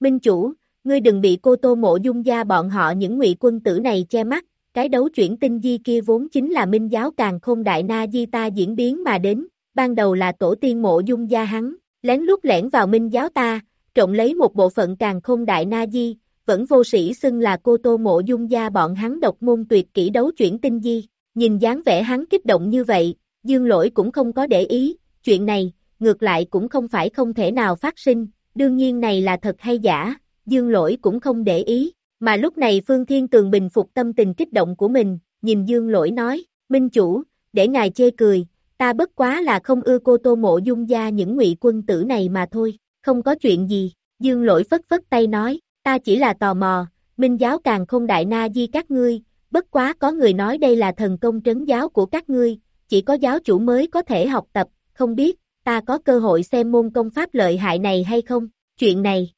Minh chủ, ngươi đừng bị cô Tô Mộ Dung gia bọn họ những ngụy quân tử này che mắt, cái đấu chuyển tinh di kia vốn chính là minh giáo càng khôn đại na di ta diễn biến mà đến, ban đầu là tổ tiên mộ dung gia hắn, lén lút lẻn vào minh giáo ta, trộn lấy một bộ phận càng khôn đại na di, vẫn vô sĩ xưng là cô tô mộ dung gia bọn hắn độc môn tuyệt kỹ đấu chuyển tinh di, nhìn dáng vẻ hắn kích động như vậy, dương lỗi cũng không có để ý, chuyện này, ngược lại cũng không phải không thể nào phát sinh, đương nhiên này là thật hay giả, dương lỗi cũng không để ý, mà lúc này Phương Thiên Tường bình phục tâm tình kích động của mình, nhìn dương lỗi nói, Minh chủ, để ngài chê cười, ta bất quá là không ưa cô tô mộ dung gia những ngụy quân tử này mà thôi, không có chuyện gì, dương lỗi phất phất tay nói, ta chỉ là tò mò, minh giáo càng không đại na di các ngươi, bất quá có người nói đây là thần công trấn giáo của các ngươi, chỉ có giáo chủ mới có thể học tập, không biết, ta có cơ hội xem môn công pháp lợi hại này hay không, chuyện này.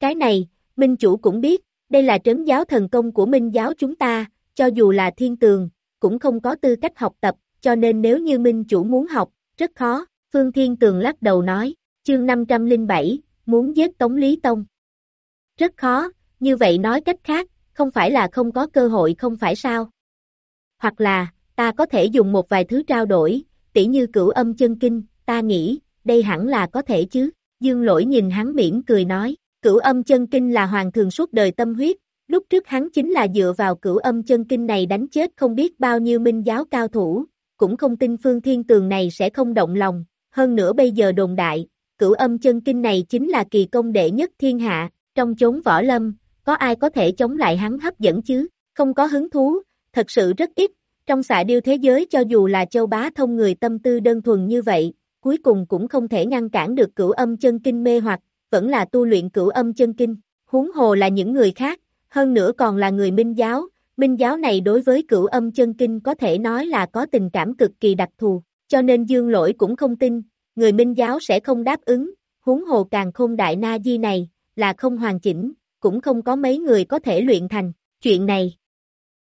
Cái này, minh chủ cũng biết, đây là trấn giáo thần công của minh giáo chúng ta, cho dù là thiên tường, cũng không có tư cách học tập, cho nên nếu như minh chủ muốn học, rất khó, Phương Thiên Tường lắc đầu nói, chương 507, muốn giết Tống Lý Tông. Rất khó, như vậy nói cách khác, không phải là không có cơ hội không phải sao? Hoặc là, ta có thể dùng một vài thứ trao đổi, tỉ như cửu âm chân kinh, ta nghĩ, đây hẳn là có thể chứ. Dương lỗi nhìn hắn miễn cười nói, cửu âm chân kinh là hoàng thường suốt đời tâm huyết, lúc trước hắn chính là dựa vào cửu âm chân kinh này đánh chết không biết bao nhiêu minh giáo cao thủ, cũng không tin phương thiên tường này sẽ không động lòng, hơn nữa bây giờ đồn đại, cửu âm chân kinh này chính là kỳ công đệ nhất thiên hạ, trong chốn võ lâm, có ai có thể chống lại hắn hấp dẫn chứ, không có hứng thú, thật sự rất ít, trong xạ điêu thế giới cho dù là châu bá thông người tâm tư đơn thuần như vậy, cuối cùng cũng không thể ngăn cản được cửu âm chân kinh mê hoặc, vẫn là tu luyện cửu âm chân kinh, huống hồ là những người khác, hơn nữa còn là người minh giáo, minh giáo này đối với cửu âm chân kinh có thể nói là có tình cảm cực kỳ đặc thù, cho nên dương lỗi cũng không tin, người minh giáo sẽ không đáp ứng, huống hồ càng khôn đại na di này, là không hoàn chỉnh, cũng không có mấy người có thể luyện thành, chuyện này.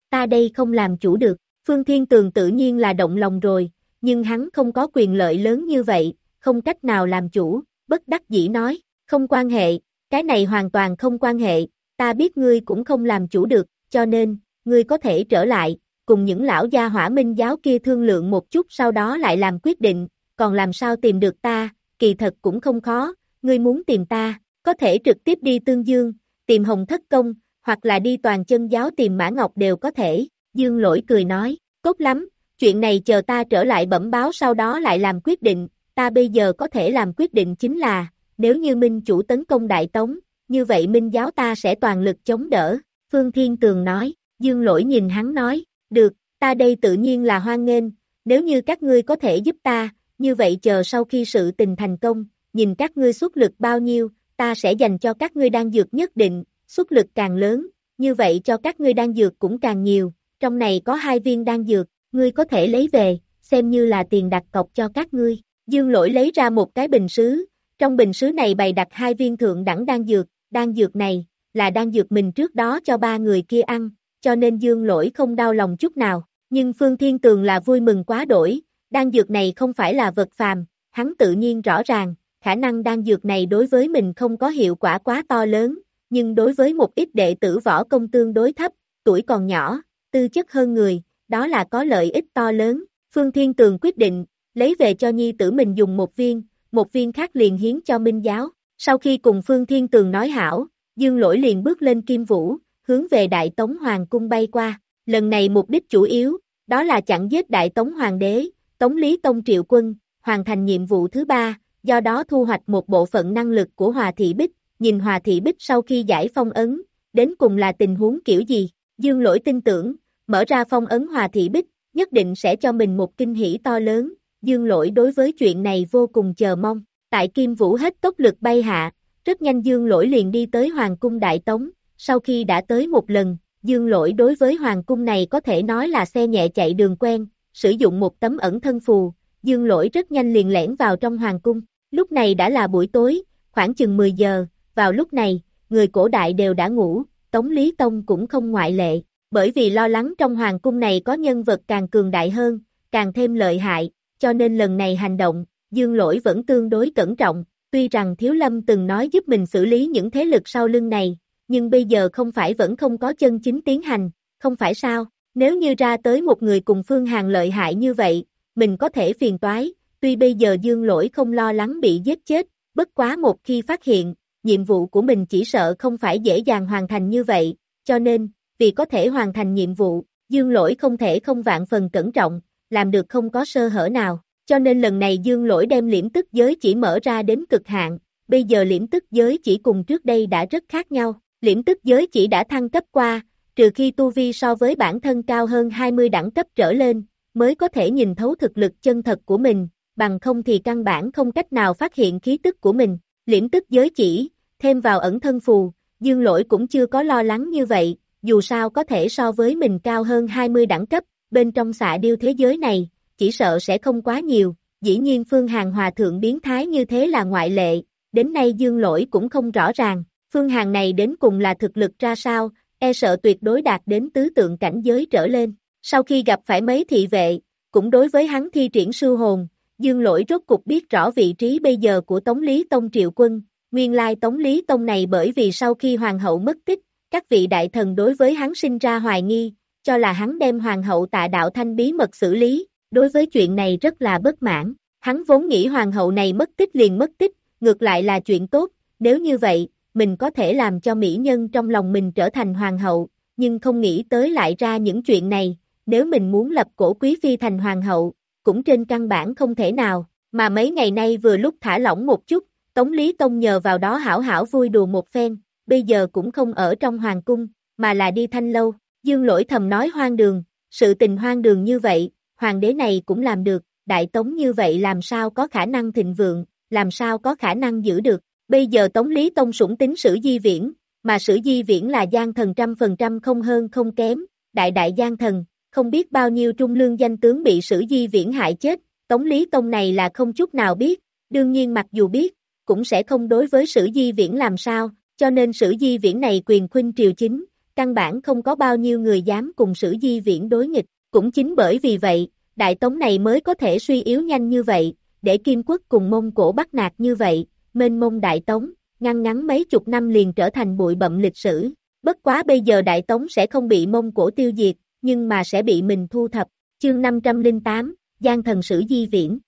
Ta đây không làm chủ được, Phương Thiên Tường tự nhiên là động lòng rồi, nhưng hắn không có quyền lợi lớn như vậy, không cách nào làm chủ, bất đắc dĩ nói, không quan hệ, cái này hoàn toàn không quan hệ, ta biết ngươi cũng không làm chủ được, cho nên, ngươi có thể trở lại, cùng những lão gia hỏa minh giáo kia thương lượng một chút sau đó lại làm quyết định, còn làm sao tìm được ta, kỳ thật cũng không khó, ngươi muốn tìm ta, có thể trực tiếp đi Tương Dương, tìm Hồng Thất Công, hoặc là đi toàn chân giáo tìm Mã Ngọc đều có thể, Dương lỗi cười nói, tốt lắm, chuyện này chờ ta trở lại bẩm báo sau đó lại làm quyết định, ta bây giờ có thể làm quyết định chính là, nếu như Minh chủ tấn công Đại Tống, như vậy Minh giáo ta sẽ toàn lực chống đỡ, Phương Thiên Tường nói, Dương lỗi nhìn hắn nói, được, ta đây tự nhiên là hoan nghênh, nếu như các ngươi có thể giúp ta, như vậy chờ sau khi sự tình thành công, nhìn các ngươi xuất lực bao nhiêu, ta sẽ dành cho các ngươi đang dược nhất định, xuất lực càng lớn, như vậy cho các ngươi đang dược cũng càng nhiều, trong này có hai viên đan dược, ngươi có thể lấy về, xem như là tiền đặt cọc cho các ngươi. Dương lỗi lấy ra một cái bình sứ, trong bình sứ này bày đặt hai viên thượng đẳng đan dược, đan dược này, là đan dược mình trước đó cho ba người kia ăn, cho nên dương lỗi không đau lòng chút nào, nhưng Phương Thiên Tường là vui mừng quá đổi, đan dược này không phải là vật phàm, hắn tự nhiên rõ ràng, khả năng đan dược này đối với mình không có hiệu quả quá to lớn, nhưng đối với một ít đệ tử võ công tương đối thấp, tuổi còn nhỏ, tư chất hơn người, đó là có lợi ích to lớn. Phương Thiên Tường quyết định, lấy về cho nhi tử mình dùng một viên, một viên khác liền hiến cho Minh Giáo. Sau khi cùng Phương Thiên Tường nói hảo, Dương Lỗi liền bước lên Kim Vũ, hướng về Đại Tống Hoàng cung bay qua. Lần này mục đích chủ yếu, đó là chặn giết Đại Tống Hoàng đế, Tống Lý Tông Triệu Quân, hoàn thành nhiệm vụ thứ ba, do đó thu hoạch một bộ phận năng lực của Hòa Thị Bích, nhìn Hòa Thị Bích sau khi giải phong ấn, đến cùng là tình huống kiểu gì, Dương Lỗi tin tưởng, mở ra phong ấn Hòa Thị Bích, nhất định sẽ cho mình một kinh hỷ to lớn, Dương Lỗi đối với chuyện này vô cùng chờ mong, tại Kim Vũ hết tốc lực bay hạ, rất nhanh Dương Lỗi liền đi tới Hoàng cung Đại Tống, sau khi đã tới một lần, Dương Lỗi đối với Hoàng cung này có thể nói là xe nhẹ chạy đường quen, sử dụng một tấm ẩn thân phù, Dương Lỗi rất nhanh liền lẻn vào trong Hoàng cung, lúc này đã là buổi tối, khoảng chừng 10 giờ, vào lúc này, người cổ đại đều đã ngủ, Tống Lý Tông cũng không ngoại lệ, bởi vì lo lắng trong hoàng cung này có nhân vật càng cường đại hơn, càng thêm lợi hại, cho nên lần này hành động, Dương Lỗi vẫn tương đối cẩn trọng, tuy rằng Thiếu Lâm từng nói giúp mình xử lý những thế lực sau lưng này, nhưng bây giờ không phải vẫn không có chân chính tiến hành, không phải sao, nếu như ra tới một người cùng Phương hàng lợi hại như vậy, mình có thể phiền toái, tuy bây giờ Dương Lỗi không lo lắng bị giết chết, bất quá một khi phát hiện, nhiệm vụ của mình chỉ sợ không phải dễ dàng hoàn thành như vậy, cho nên, vì có thể hoàn thành nhiệm vụ, Dương Lỗi không thể không vạn phần cẩn trọng, làm được không có sơ hở nào, cho nên lần này Dương Lỗi đem liễm tức giới chỉ mở ra đến cực hạn, bây giờ liễm tức giới chỉ cùng trước đây đã rất khác nhau, liễm tức giới chỉ đã thăng cấp qua, trừ khi tu vi so với bản thân cao hơn 20 đẳng cấp trở lên, mới có thể nhìn thấu thực lực chân thật của mình, bằng không thì căn bản không cách nào phát hiện khí tức của mình, liễm tức giới chỉ, thêm vào ẩn thân phù, dương lỗi cũng chưa có lo lắng như vậy, dù sao có thể so với mình cao hơn 20 đẳng cấp, bên trong xạ điêu thế giới này, chỉ sợ sẽ không quá nhiều, dĩ nhiên Phương hàng Hòa Thượng biến thái như thế là ngoại lệ, đến nay dương lỗi cũng không rõ ràng, Phương hàng này đến cùng là thực lực ra sao, e sợ tuyệt đối đạt đến tứ tượng cảnh giới trở lên, sau khi gặp phải mấy thị vệ, cũng đối với hắn thi triển sư hồn, dương lỗi rốt cục biết rõ vị trí bây giờ của Tống Lý Tông Triệu Quân, nguyên lai Tống Lý Tông này bởi vì sau khi Hoàng hậu mất tích, các vị đại thần đối với hắn sinh ra hoài nghi, cho là hắn đem Hoàng hậu tạ đạo thanh bí mật xử lý, đối với chuyện này rất là bất mãn, hắn vốn nghĩ Hoàng hậu này mất tích liền mất tích, ngược lại là chuyện tốt, nếu như vậy, mình có thể làm cho mỹ nhân trong lòng mình trở thành Hoàng hậu, nhưng không nghĩ tới lại ra những chuyện này, nếu mình muốn lập cổ quý phi thành Hoàng hậu, cũng trên căn bản không thể nào, mà mấy ngày nay vừa lúc thả lỏng một chút, Tống Lý Tông nhờ vào đó hảo hảo vui đùa một phen, bây giờ cũng không ở trong hoàng cung, mà là đi thanh lâu, dương lỗi thầm nói hoang đường, sự tình hoang đường như vậy, hoàng đế này cũng làm được, đại tống như vậy làm sao có khả năng thịnh vượng, làm sao có khả năng giữ được, bây giờ tống lý tông sủng tính sử di viễn, mà sử di viễn là gian thần trăm phần trăm không hơn không kém, đại đại gian thần, không biết bao nhiêu trung lương danh tướng bị sử di viễn hại chết, tống lý tông này là không chút nào biết, đương nhiên mặc dù biết, cũng sẽ không đối với sử di viễn làm sao, cho nên sử di viễn này quyền khuynh triều chính, căn bản không có bao nhiêu người dám cùng sử di viễn đối nghịch, cũng chính bởi vì vậy, đại tống này mới có thể suy yếu nhanh như vậy, để kim quốc cùng mông cổ bắt nạt như vậy, mênh mông đại tống, ngăn ngắn mấy chục năm liền trở thành bụi bậm lịch sử, bất quá bây giờ đại tống sẽ không bị mông cổ tiêu diệt, nhưng mà sẽ bị mình thu thập, chương 508, Giang thần sử di viễn.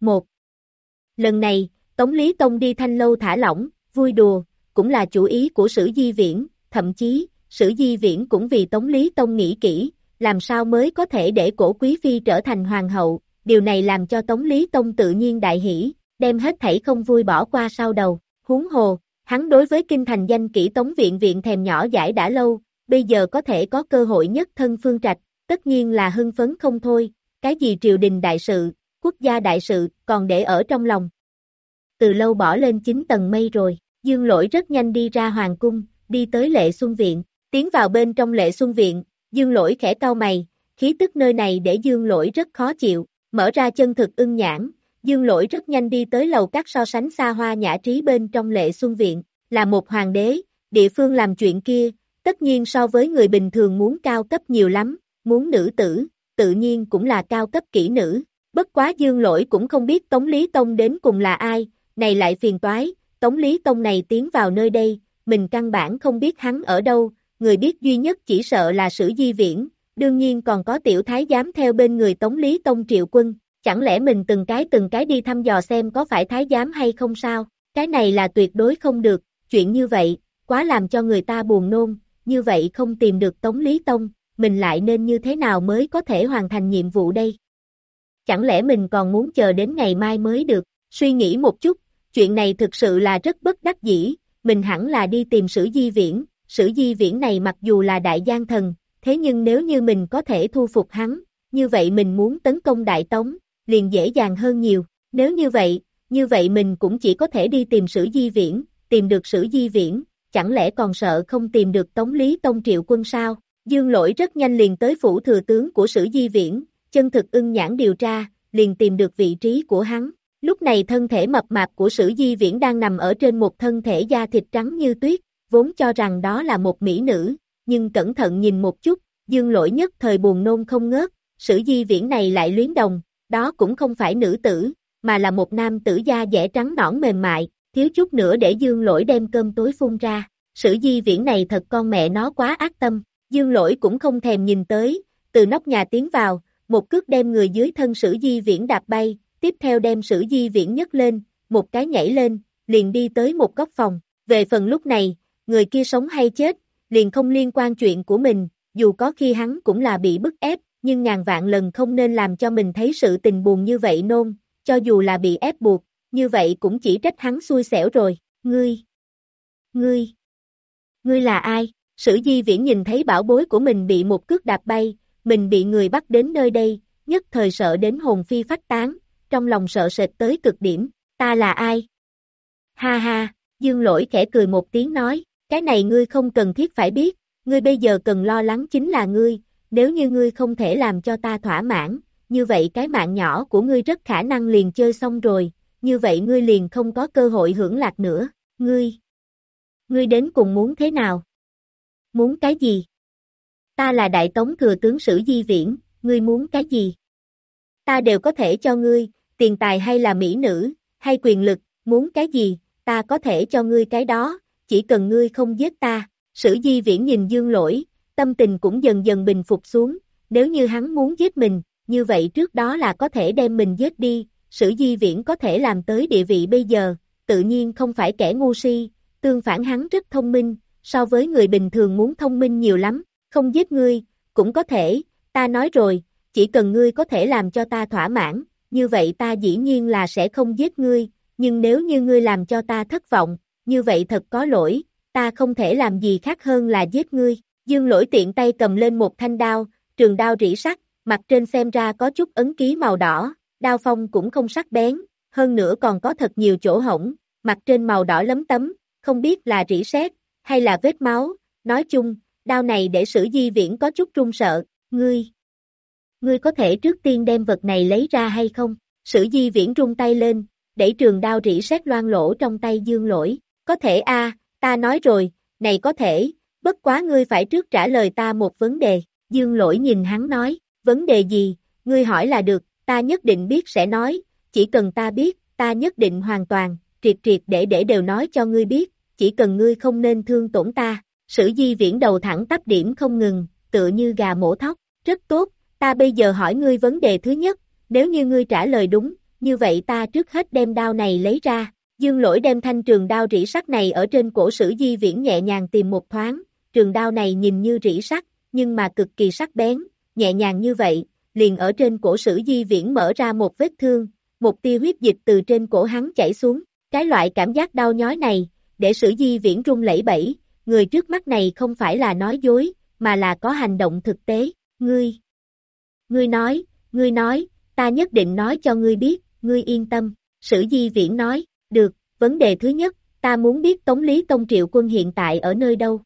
1. Lần này, Tống Lý Tông đi thanh lâu thả lỏng, vui đùa, cũng là chủ ý của sử di viễn, thậm chí, sử di viễn cũng vì Tống Lý Tông nghĩ kỹ, làm sao mới có thể để cổ quý phi trở thành hoàng hậu, điều này làm cho Tống Lý Tông tự nhiên đại hỷ, đem hết thảy không vui bỏ qua sau đầu, huống hồ, hắn đối với kinh thành danh kỹ Tống Viện Viện thèm nhỏ giải đã lâu, bây giờ có thể có cơ hội nhất thân phương trạch, tất nhiên là hưng phấn không thôi, cái gì triều đình đại sự, quốc gia đại sự, còn để ở trong lòng, từ lâu bỏ lên 9 tầng mây rồi, dương lỗi rất nhanh đi ra hoàng cung, đi tới lệ xuân viện, tiến vào bên trong lệ xuân viện, dương lỗi khẽ cau mày, khí tức nơi này để dương lỗi rất khó chịu, mở ra chân thực ưng nhãn, dương lỗi rất nhanh đi tới lầu các so sánh xa hoa nhã trí bên trong lệ xuân viện, là một hoàng đế, địa phương làm chuyện kia, tất nhiên so với người bình thường muốn cao cấp nhiều lắm, muốn nữ tử, tự nhiên cũng là cao cấp kỹ nữ, bất quá dương lỗi cũng không biết Tống Lý Tông đến cùng là ai, này lại phiền toái, Tống Lý Tông này tiến vào nơi đây, mình căn bản không biết hắn ở đâu, người biết duy nhất chỉ sợ là sử di viễn, đương nhiên còn có tiểu thái giám theo bên người Tống Lý Tông triệu quân, chẳng lẽ mình từng cái từng cái đi thăm dò xem có phải thái giám hay không sao, cái này là tuyệt đối không được, chuyện như vậy, quá làm cho người ta buồn nôn, như vậy không tìm được Tống Lý Tông, mình lại nên như thế nào mới có thể hoàn thành nhiệm vụ đây? Chẳng lẽ mình còn muốn chờ đến ngày mai mới được, suy nghĩ một chút, chuyện này thực sự là rất bất đắc dĩ, mình hẳn là đi tìm sử di viễn, sử di viễn này mặc dù là đại gian thần, thế nhưng nếu như mình có thể thu phục hắn, như vậy mình muốn tấn công đại tống, liền dễ dàng hơn nhiều, nếu như vậy, như vậy mình cũng chỉ có thể đi tìm sử di viễn, tìm được sử di viễn, chẳng lẽ còn sợ không tìm được tống lý tông triệu quân sao, dương lỗi rất nhanh liền tới phủ thừa tướng của sử di viễn, chân thực ưng nhãn điều tra, liền tìm được vị trí của hắn, Lúc này thân thể mập mạp của sử di viễn đang nằm ở trên một thân thể da thịt trắng như tuyết, vốn cho rằng đó là một mỹ nữ, nhưng cẩn thận nhìn một chút, dương lỗi nhất thời buồn nôn không ngớt, sử di viễn này lại luyến đồng, đó cũng không phải nữ tử, mà là một nam tử da dẻ trắng nõn mềm mại, thiếu chút nữa để dương lỗi đem cơm tối phun ra, sử di viễn này thật con mẹ nó quá ác tâm, dương lỗi cũng không thèm nhìn tới, từ nóc nhà tiến vào, một cước đem người dưới thân sử di viễn đạp bay, tiếp theo đem sử di viễn nhấc lên, một cái nhảy lên, liền đi tới một góc phòng, về phần lúc này, người kia sống hay chết, liền không liên quan chuyện của mình, dù có khi hắn cũng là bị bức ép, nhưng ngàn vạn lần không nên làm cho mình thấy sự tình buồn như vậy nôn, cho dù là bị ép buộc, như vậy cũng chỉ trách hắn xui xẻo rồi, ngươi, ngươi, ngươi là ai? Sử di viễn nhìn thấy bảo bối của mình bị một cước đạp bay, mình bị người bắt đến nơi đây, nhất thời sợ đến hồn phi phách tán, trong lòng sợ sệt tới cực điểm, ta là ai? Ha ha, dương lỗi khẽ cười một tiếng nói, cái này ngươi không cần thiết phải biết, ngươi bây giờ cần lo lắng chính là ngươi, nếu như ngươi không thể làm cho ta thỏa mãn, như vậy cái mạng nhỏ của ngươi rất khả năng liền chơi xong rồi, như vậy ngươi liền không có cơ hội hưởng lạc nữa, ngươi. Ngươi đến cùng muốn thế nào? Muốn cái gì? Ta là đại tống thừa tướng sử di viễn, ngươi muốn cái gì? Ta đều có thể cho ngươi, tiền tài hay là mỹ nữ, hay quyền lực, muốn cái gì, ta có thể cho ngươi cái đó, chỉ cần ngươi không giết ta. Sử di viễn nhìn dương lỗi, tâm tình cũng dần dần bình phục xuống, nếu như hắn muốn giết mình, như vậy trước đó là có thể đem mình giết đi, sử di viễn có thể làm tới địa vị bây giờ, tự nhiên không phải kẻ ngu si, tương phản hắn rất thông minh, so với người bình thường muốn thông minh nhiều lắm, không giết ngươi, cũng có thể, ta nói rồi, chỉ cần ngươi có thể làm cho ta thỏa mãn, như vậy ta dĩ nhiên là sẽ không giết ngươi, nhưng nếu như ngươi làm cho ta thất vọng, như vậy thật có lỗi, ta không thể làm gì khác hơn là giết ngươi. Dương lỗi tiện tay cầm lên một thanh đao, trường đao rỉ sắt, mặt trên xem ra có chút ấn ký màu đỏ, đao phong cũng không sắc bén, hơn nữa còn có thật nhiều chỗ hổng, mặt trên màu đỏ lấm tấm, không biết là rỉ sét hay là vết máu, nói chung, đao này để sử di viễn có chút run sợ, ngươi. Ngươi có thể trước tiên đem vật này lấy ra hay không? Sử di viễn rung tay lên, đẩy trường đao rỉ sét loan lỗ trong tay dương lỗi, có thể a ta nói rồi, này có thể, bất quá ngươi phải trước trả lời ta một vấn đề, dương lỗi nhìn hắn nói, vấn đề gì, ngươi hỏi là được, ta nhất định biết sẽ nói, chỉ cần ta biết, ta nhất định hoàn toàn, triệt triệt để để đều nói cho ngươi biết, chỉ cần ngươi không nên thương tổn ta, sử di viễn đầu thẳng tắp điểm không ngừng, tựa như gà mổ thóc, rất tốt, ta bây giờ hỏi ngươi vấn đề thứ nhất, nếu như ngươi trả lời đúng, như vậy ta trước hết đem đao này lấy ra, dương lỗi đem thanh trường đao rỉ sắt này ở trên cổ sử di viễn nhẹ nhàng tìm một thoáng, trường đao này nhìn như rỉ sắt, nhưng mà cực kỳ sắc bén, nhẹ nhàng như vậy, liền ở trên cổ sử di viễn mở ra một vết thương, một tia huyết dịch từ trên cổ hắn chảy xuống, cái loại cảm giác đau nhói này, để sử di viễn rung lẫy bẫy, người trước mắt này không phải là nói dối, mà là có hành động thực tế, ngươi. Ngươi nói, ngươi nói, ta nhất định nói cho ngươi biết, ngươi yên tâm, sử di viễn nói, được, vấn đề thứ nhất, ta muốn biết Tống Lý Tông Triệu Quân hiện tại ở nơi đâu.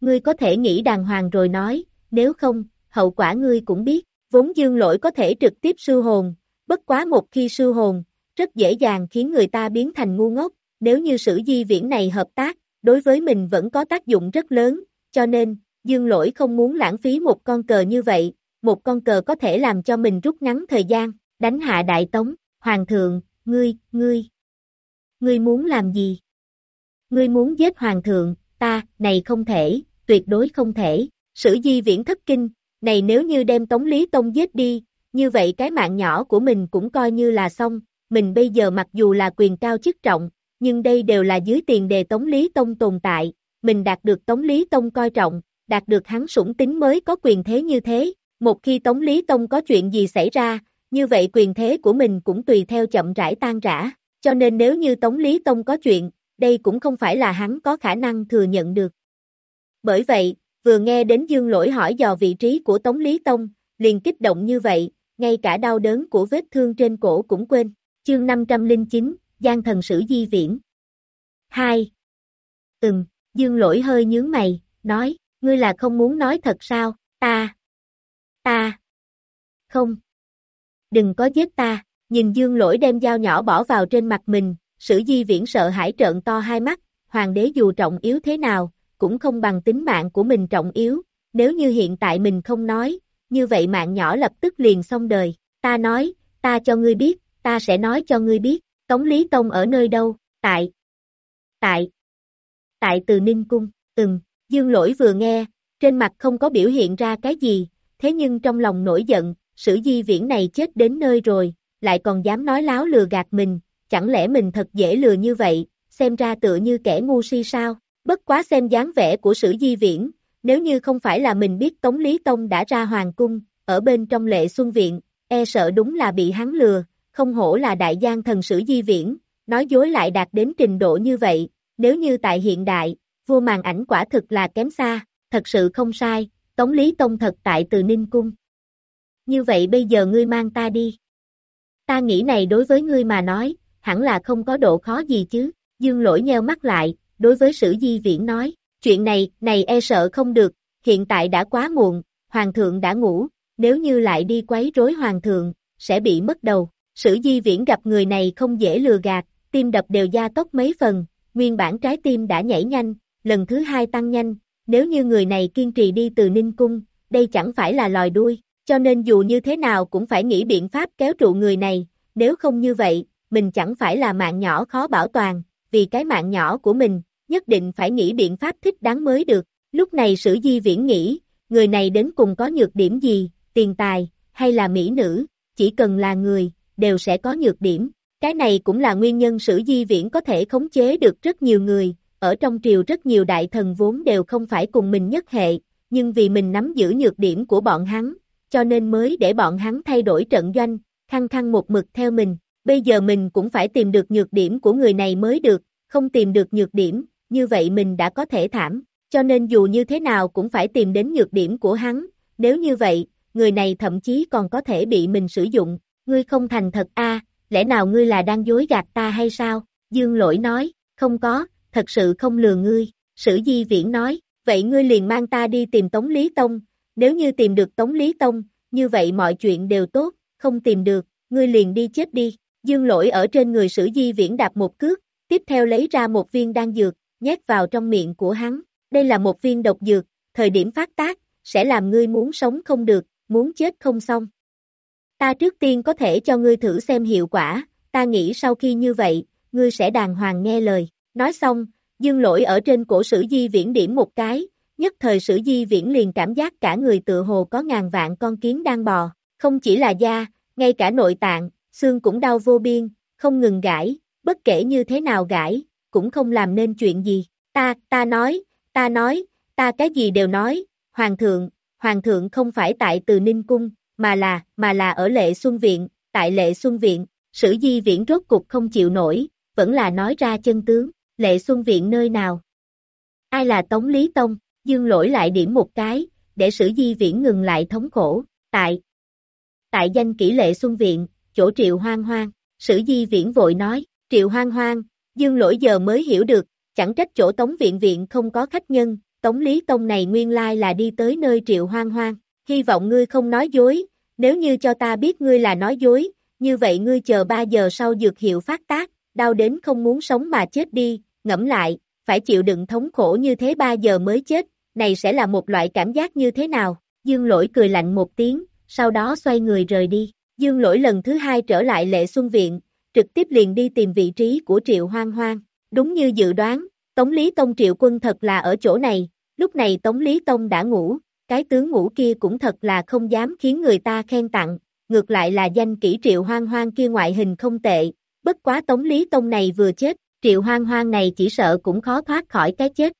Ngươi có thể nghĩ đàng hoàng rồi nói, nếu không, hậu quả ngươi cũng biết, vốn dương lỗi có thể trực tiếp sư hồn, bất quá một khi sư hồn, rất dễ dàng khiến người ta biến thành ngu ngốc, nếu như sử di viễn này hợp tác, đối với mình vẫn có tác dụng rất lớn, cho nên, dương lỗi không muốn lãng phí một con cờ như vậy, một con cờ có thể làm cho mình rút ngắn thời gian, đánh hạ đại tống, hoàng thượng, ngươi, ngươi, ngươi muốn làm gì? Ngươi muốn giết hoàng thượng, ta, này không thể, tuyệt đối không thể, sử di viễn thất kinh, này nếu như đem Tống Lý Tông giết đi, như vậy cái mạng nhỏ của mình cũng coi như là xong, mình bây giờ mặc dù là quyền cao chức trọng, nhưng đây đều là dưới tiền đề Tống Lý Tông tồn tại, mình đạt được Tống Lý Tông coi trọng, đạt được hắn sủng tính mới có quyền thế như thế, một khi Tống Lý Tông có chuyện gì xảy ra, như vậy quyền thế của mình cũng tùy theo chậm rãi tan rã, cho nên nếu như Tống Lý Tông có chuyện, đây cũng không phải là hắn có khả năng thừa nhận được. Bởi vậy, vừa nghe đến Dương Lỗi hỏi dò vị trí của Tống Lý Tông, liền kích động như vậy, ngay cả đau đớn của vết thương trên cổ cũng quên. Chương 509, Giang thần sử di viễn. 2. Ừm, Dương Lỗi hơi nhướng mày, nói, ngươi là không muốn nói thật sao, ta, ta, không, đừng có giết ta, nhìn dương lỗi đem dao nhỏ bỏ vào trên mặt mình, sử di viễn sợ hãi trợn to hai mắt, hoàng đế dù trọng yếu thế nào, cũng không bằng tính mạng của mình trọng yếu, nếu như hiện tại mình không nói, như vậy mạng nhỏ lập tức liền xong đời, ta nói, ta cho ngươi biết, ta sẽ nói cho ngươi biết, Tống Lý Tông ở nơi đâu, tại, tại, tại từ Ninh Cung, từng dương lỗi vừa nghe, trên mặt không có biểu hiện ra cái gì, thế nhưng trong lòng nổi giận, sử di viễn này chết đến nơi rồi, lại còn dám nói láo lừa gạt mình, chẳng lẽ mình thật dễ lừa như vậy, xem ra tựa như kẻ ngu si sao, bất quá xem dáng vẻ của sử di viễn, nếu như không phải là mình biết Tống Lý Tông đã ra hoàng cung, ở bên trong lệ xuân viện, e sợ đúng là bị hắn lừa, không hổ là đại giang thần sử di viễn, nói dối lại đạt đến trình độ như vậy, nếu như tại hiện đại, vua màn ảnh quả thực là kém xa, thật sự không sai, Tống Lý Tông thật tại từ Ninh Cung. Như vậy bây giờ ngươi mang ta đi. Ta nghĩ này đối với ngươi mà nói, hẳn là không có độ khó gì chứ, dương lỗi nheo mắt lại, đối với sử di viễn nói, chuyện này, này e sợ không được, hiện tại đã quá muộn, hoàng thượng đã ngủ, nếu như lại đi quấy rối hoàng thượng, sẽ bị mất đầu. Sử di viễn gặp người này không dễ lừa gạt, tim đập đều gia tốc mấy phần, nguyên bản trái tim đã nhảy nhanh, lần thứ hai tăng nhanh, nếu như người này kiên trì đi từ Ninh Cung, đây chẳng phải là lòi đuôi, cho nên dù như thế nào cũng phải nghĩ biện pháp kéo trụ người này, nếu không như vậy, mình chẳng phải là mạng nhỏ khó bảo toàn, vì cái mạng nhỏ của mình, nhất định phải nghĩ biện pháp thích đáng mới được. Lúc này sử di viễn nghĩ, người này đến cùng có nhược điểm gì, tiền tài, hay là mỹ nữ, chỉ cần là người, đều sẽ có nhược điểm. Cái này cũng là nguyên nhân sử di viễn có thể khống chế được rất nhiều người, ở trong triều rất nhiều đại thần vốn đều không phải cùng mình nhất hệ, nhưng vì mình nắm giữ nhược điểm của bọn hắn, cho nên mới để bọn hắn thay đổi trận doanh, khăng khăng một mực theo mình. Bây giờ mình cũng phải tìm được nhược điểm của người này mới được, không tìm được nhược điểm, như vậy mình đã có thể thảm, cho nên dù như thế nào cũng phải tìm đến nhược điểm của hắn, nếu như vậy, người này thậm chí còn có thể bị mình sử dụng, ngươi không thành thật a, lẽ nào ngươi là đang dối gạt ta hay sao? Dương lỗi nói, không có, thật sự không lừa ngươi, sử di viễn nói, vậy ngươi liền mang ta đi tìm Tống Lý Tông, nếu như tìm được Tống Lý Tông, như vậy mọi chuyện đều tốt, không tìm được, ngươi liền đi chết đi, dương lỗi ở trên người sử di viễn đạp một cước, tiếp theo lấy ra một viên đan dược, nhét vào trong miệng của hắn, đây là một viên độc dược, thời điểm phát tác, sẽ làm ngươi muốn sống không được, muốn chết không xong. Ta trước tiên có thể cho ngươi thử xem hiệu quả, ta nghĩ sau khi như vậy, ngươi sẽ đàng hoàng nghe lời. Nói xong, dương lỗi ở trên cổ sử di viễn điểm một cái, nhất thời sử di viễn liền cảm giác cả người tự hồ có ngàn vạn con kiến đang bò, không chỉ là da, ngay cả nội tạng, xương cũng đau vô biên, không ngừng gãi, bất kể như thế nào gãi, cũng không làm nên chuyện gì. Ta, ta nói, ta nói, ta cái gì đều nói, Hoàng thượng, Hoàng thượng không phải tại từ Ninh Cung, mà là, mà là ở Lệ Xuân Viện, tại Lệ Xuân Viện, sử di viễn rốt cục không chịu nổi, vẫn là nói ra chân tướng, Lệ Xuân Viện nơi nào? Ai là Tống Lý Tông? Dương lỗi lại điểm một cái, để sử di viễn ngừng lại thống khổ, tại, tại danh kỷ Lệ Xuân Viện, chỗ triệu hoang hoang, sử di viễn vội nói, triệu hoang hoang, dương lỗi giờ mới hiểu được, chẳng trách chỗ Tống Viện Viện không có khách nhân, Tống Lý Tông này nguyên lai là đi tới nơi triệu hoang hoang, hy vọng ngươi không nói dối, nếu như cho ta biết ngươi là nói dối, như vậy ngươi chờ 3 giờ sau dược hiệu phát tác, đau đến không muốn sống mà chết đi, ngẫm lại, phải chịu đựng thống khổ như thế 3 giờ mới chết, này sẽ là một loại cảm giác như thế nào? Dương lỗi cười lạnh một tiếng, sau đó xoay người rời đi. Dương lỗi lần thứ hai trở lại lệ xuân viện, trực tiếp liền đi tìm vị trí của triệu hoang hoang. Đúng như dự đoán, Tống Lý Tông triệu quân thật là ở chỗ này, lúc này Tống Lý Tông đã ngủ, cái tướng ngủ kia cũng thật là không dám khiến người ta khen tặng, ngược lại là danh kỹ triệu hoang hoang kia ngoại hình không tệ, bất quá Tống Lý Tông này vừa chết, triệu hoang hoang này chỉ sợ cũng khó thoát khỏi cái chết.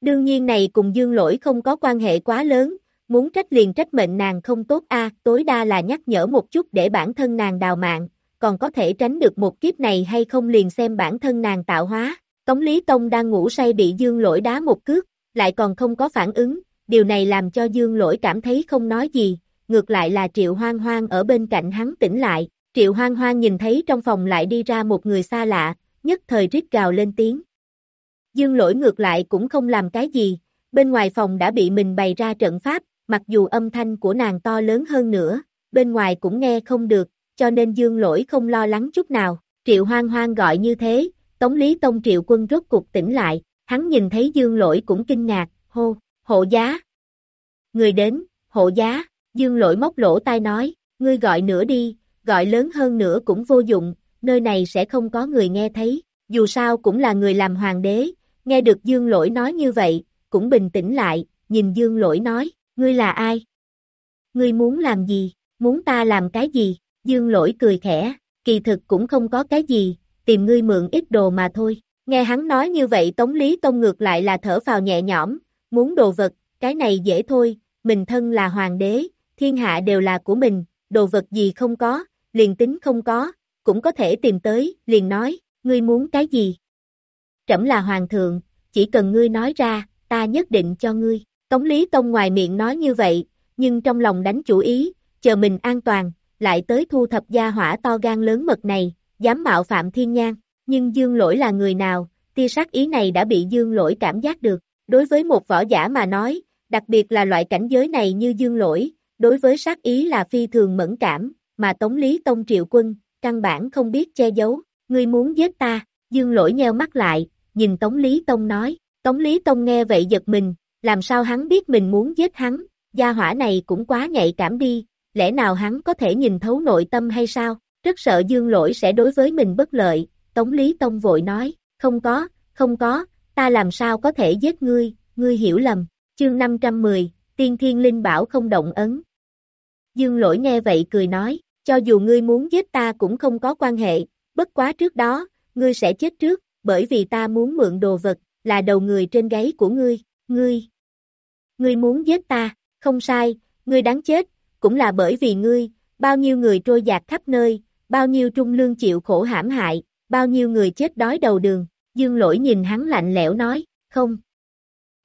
Đương nhiên này cùng dương lỗi không có quan hệ quá lớn, muốn trách liền trách mệnh nàng không tốt a à, tối đa là nhắc nhở một chút để bản thân nàng đào mạng, còn có thể tránh được một kiếp này hay không liền xem bản thân nàng tạo hóa. Tống Lý Tông đang ngủ say bị dương lỗi đá một cước, lại còn không có phản ứng, điều này làm cho dương lỗi cảm thấy không nói gì, ngược lại là triệu hoang hoang ở bên cạnh hắn tỉnh lại, triệu hoang hoang nhìn thấy trong phòng lại đi ra một người xa lạ, nhất thời rít gào lên tiếng. Dương lỗi ngược lại cũng không làm cái gì, bên ngoài phòng đã bị mình bày ra trận pháp, mặc dù âm thanh của nàng to lớn hơn nữa, bên ngoài cũng nghe không được, cho nên dương lỗi không lo lắng chút nào. Triệu hoang hoang gọi như thế, Tống Lý Tông Triệu quân rốt cục tỉnh lại, hắn nhìn thấy dương lỗi cũng kinh ngạc, hô, hộ giá. Người đến, hộ giá, dương lỗi móc lỗ tai nói, ngươi gọi nữa đi, gọi lớn hơn nữa cũng vô dụng, nơi này sẽ không có người nghe thấy, dù sao cũng là người làm hoàng đế, nghe được dương lỗi nói như vậy, cũng bình tĩnh lại, nhìn dương lỗi nói, ngươi là ai? Ngươi muốn làm gì? Muốn ta làm cái gì? Dương lỗi cười khẽ, kỳ thực cũng không có cái gì, tìm ngươi mượn ít đồ mà thôi. Nghe hắn nói như vậy Tống Lý Tông ngược lại là thở vào nhẹ nhõm, muốn đồ vật, cái này dễ thôi, mình thân là hoàng đế, thiên hạ đều là của mình, đồ vật gì không có, liền tính không có, cũng có thể tìm tới, liền nói, ngươi muốn cái gì? Trẫm là hoàng thượng, chỉ cần ngươi nói ra, ta nhất định cho ngươi. Tống Lý Tông ngoài miệng nói như vậy, nhưng trong lòng đánh chủ ý, chờ mình an toàn, lại tới thu thập gia hỏa to gan lớn mật này, dám mạo phạm thiên nhang. Nhưng dương lỗi là người nào, tia sát ý này đã bị dương lỗi cảm giác được. Đối với một võ giả mà nói, đặc biệt là loại cảnh giới này như dương lỗi, đối với sát ý là phi thường mẫn cảm, mà Tống Lý Tông Triệu Quân, căn bản không biết che giấu, ngươi muốn giết ta, dương lỗi nheo mắt lại, nhìn Tống Lý Tông nói, Tống Lý Tông nghe vậy giật mình, làm sao hắn biết mình muốn giết hắn, gia hỏa này cũng quá nhạy cảm đi, lẽ nào hắn có thể nhìn thấu nội tâm hay sao, rất sợ dương lỗi sẽ đối với mình bất lợi, Tống Lý Tông vội nói, không có, không có, ta làm sao có thể giết ngươi, ngươi hiểu lầm, chương 510, tiên thiên linh bảo không động ấn. Dương lỗi nghe vậy cười nói, cho dù ngươi muốn giết ta cũng không có quan hệ, bất quá trước đó, ngươi sẽ chết trước, bởi vì ta muốn mượn đồ vật, là đầu người trên gáy của ngươi, ngươi. Ngươi muốn giết ta, không sai, ngươi đáng chết, cũng là bởi vì ngươi, bao nhiêu người trôi dạt khắp nơi, bao nhiêu trung lương chịu khổ hãm hại, bao nhiêu người chết đói đầu đường, dương lỗi nhìn hắn lạnh lẽo nói, không,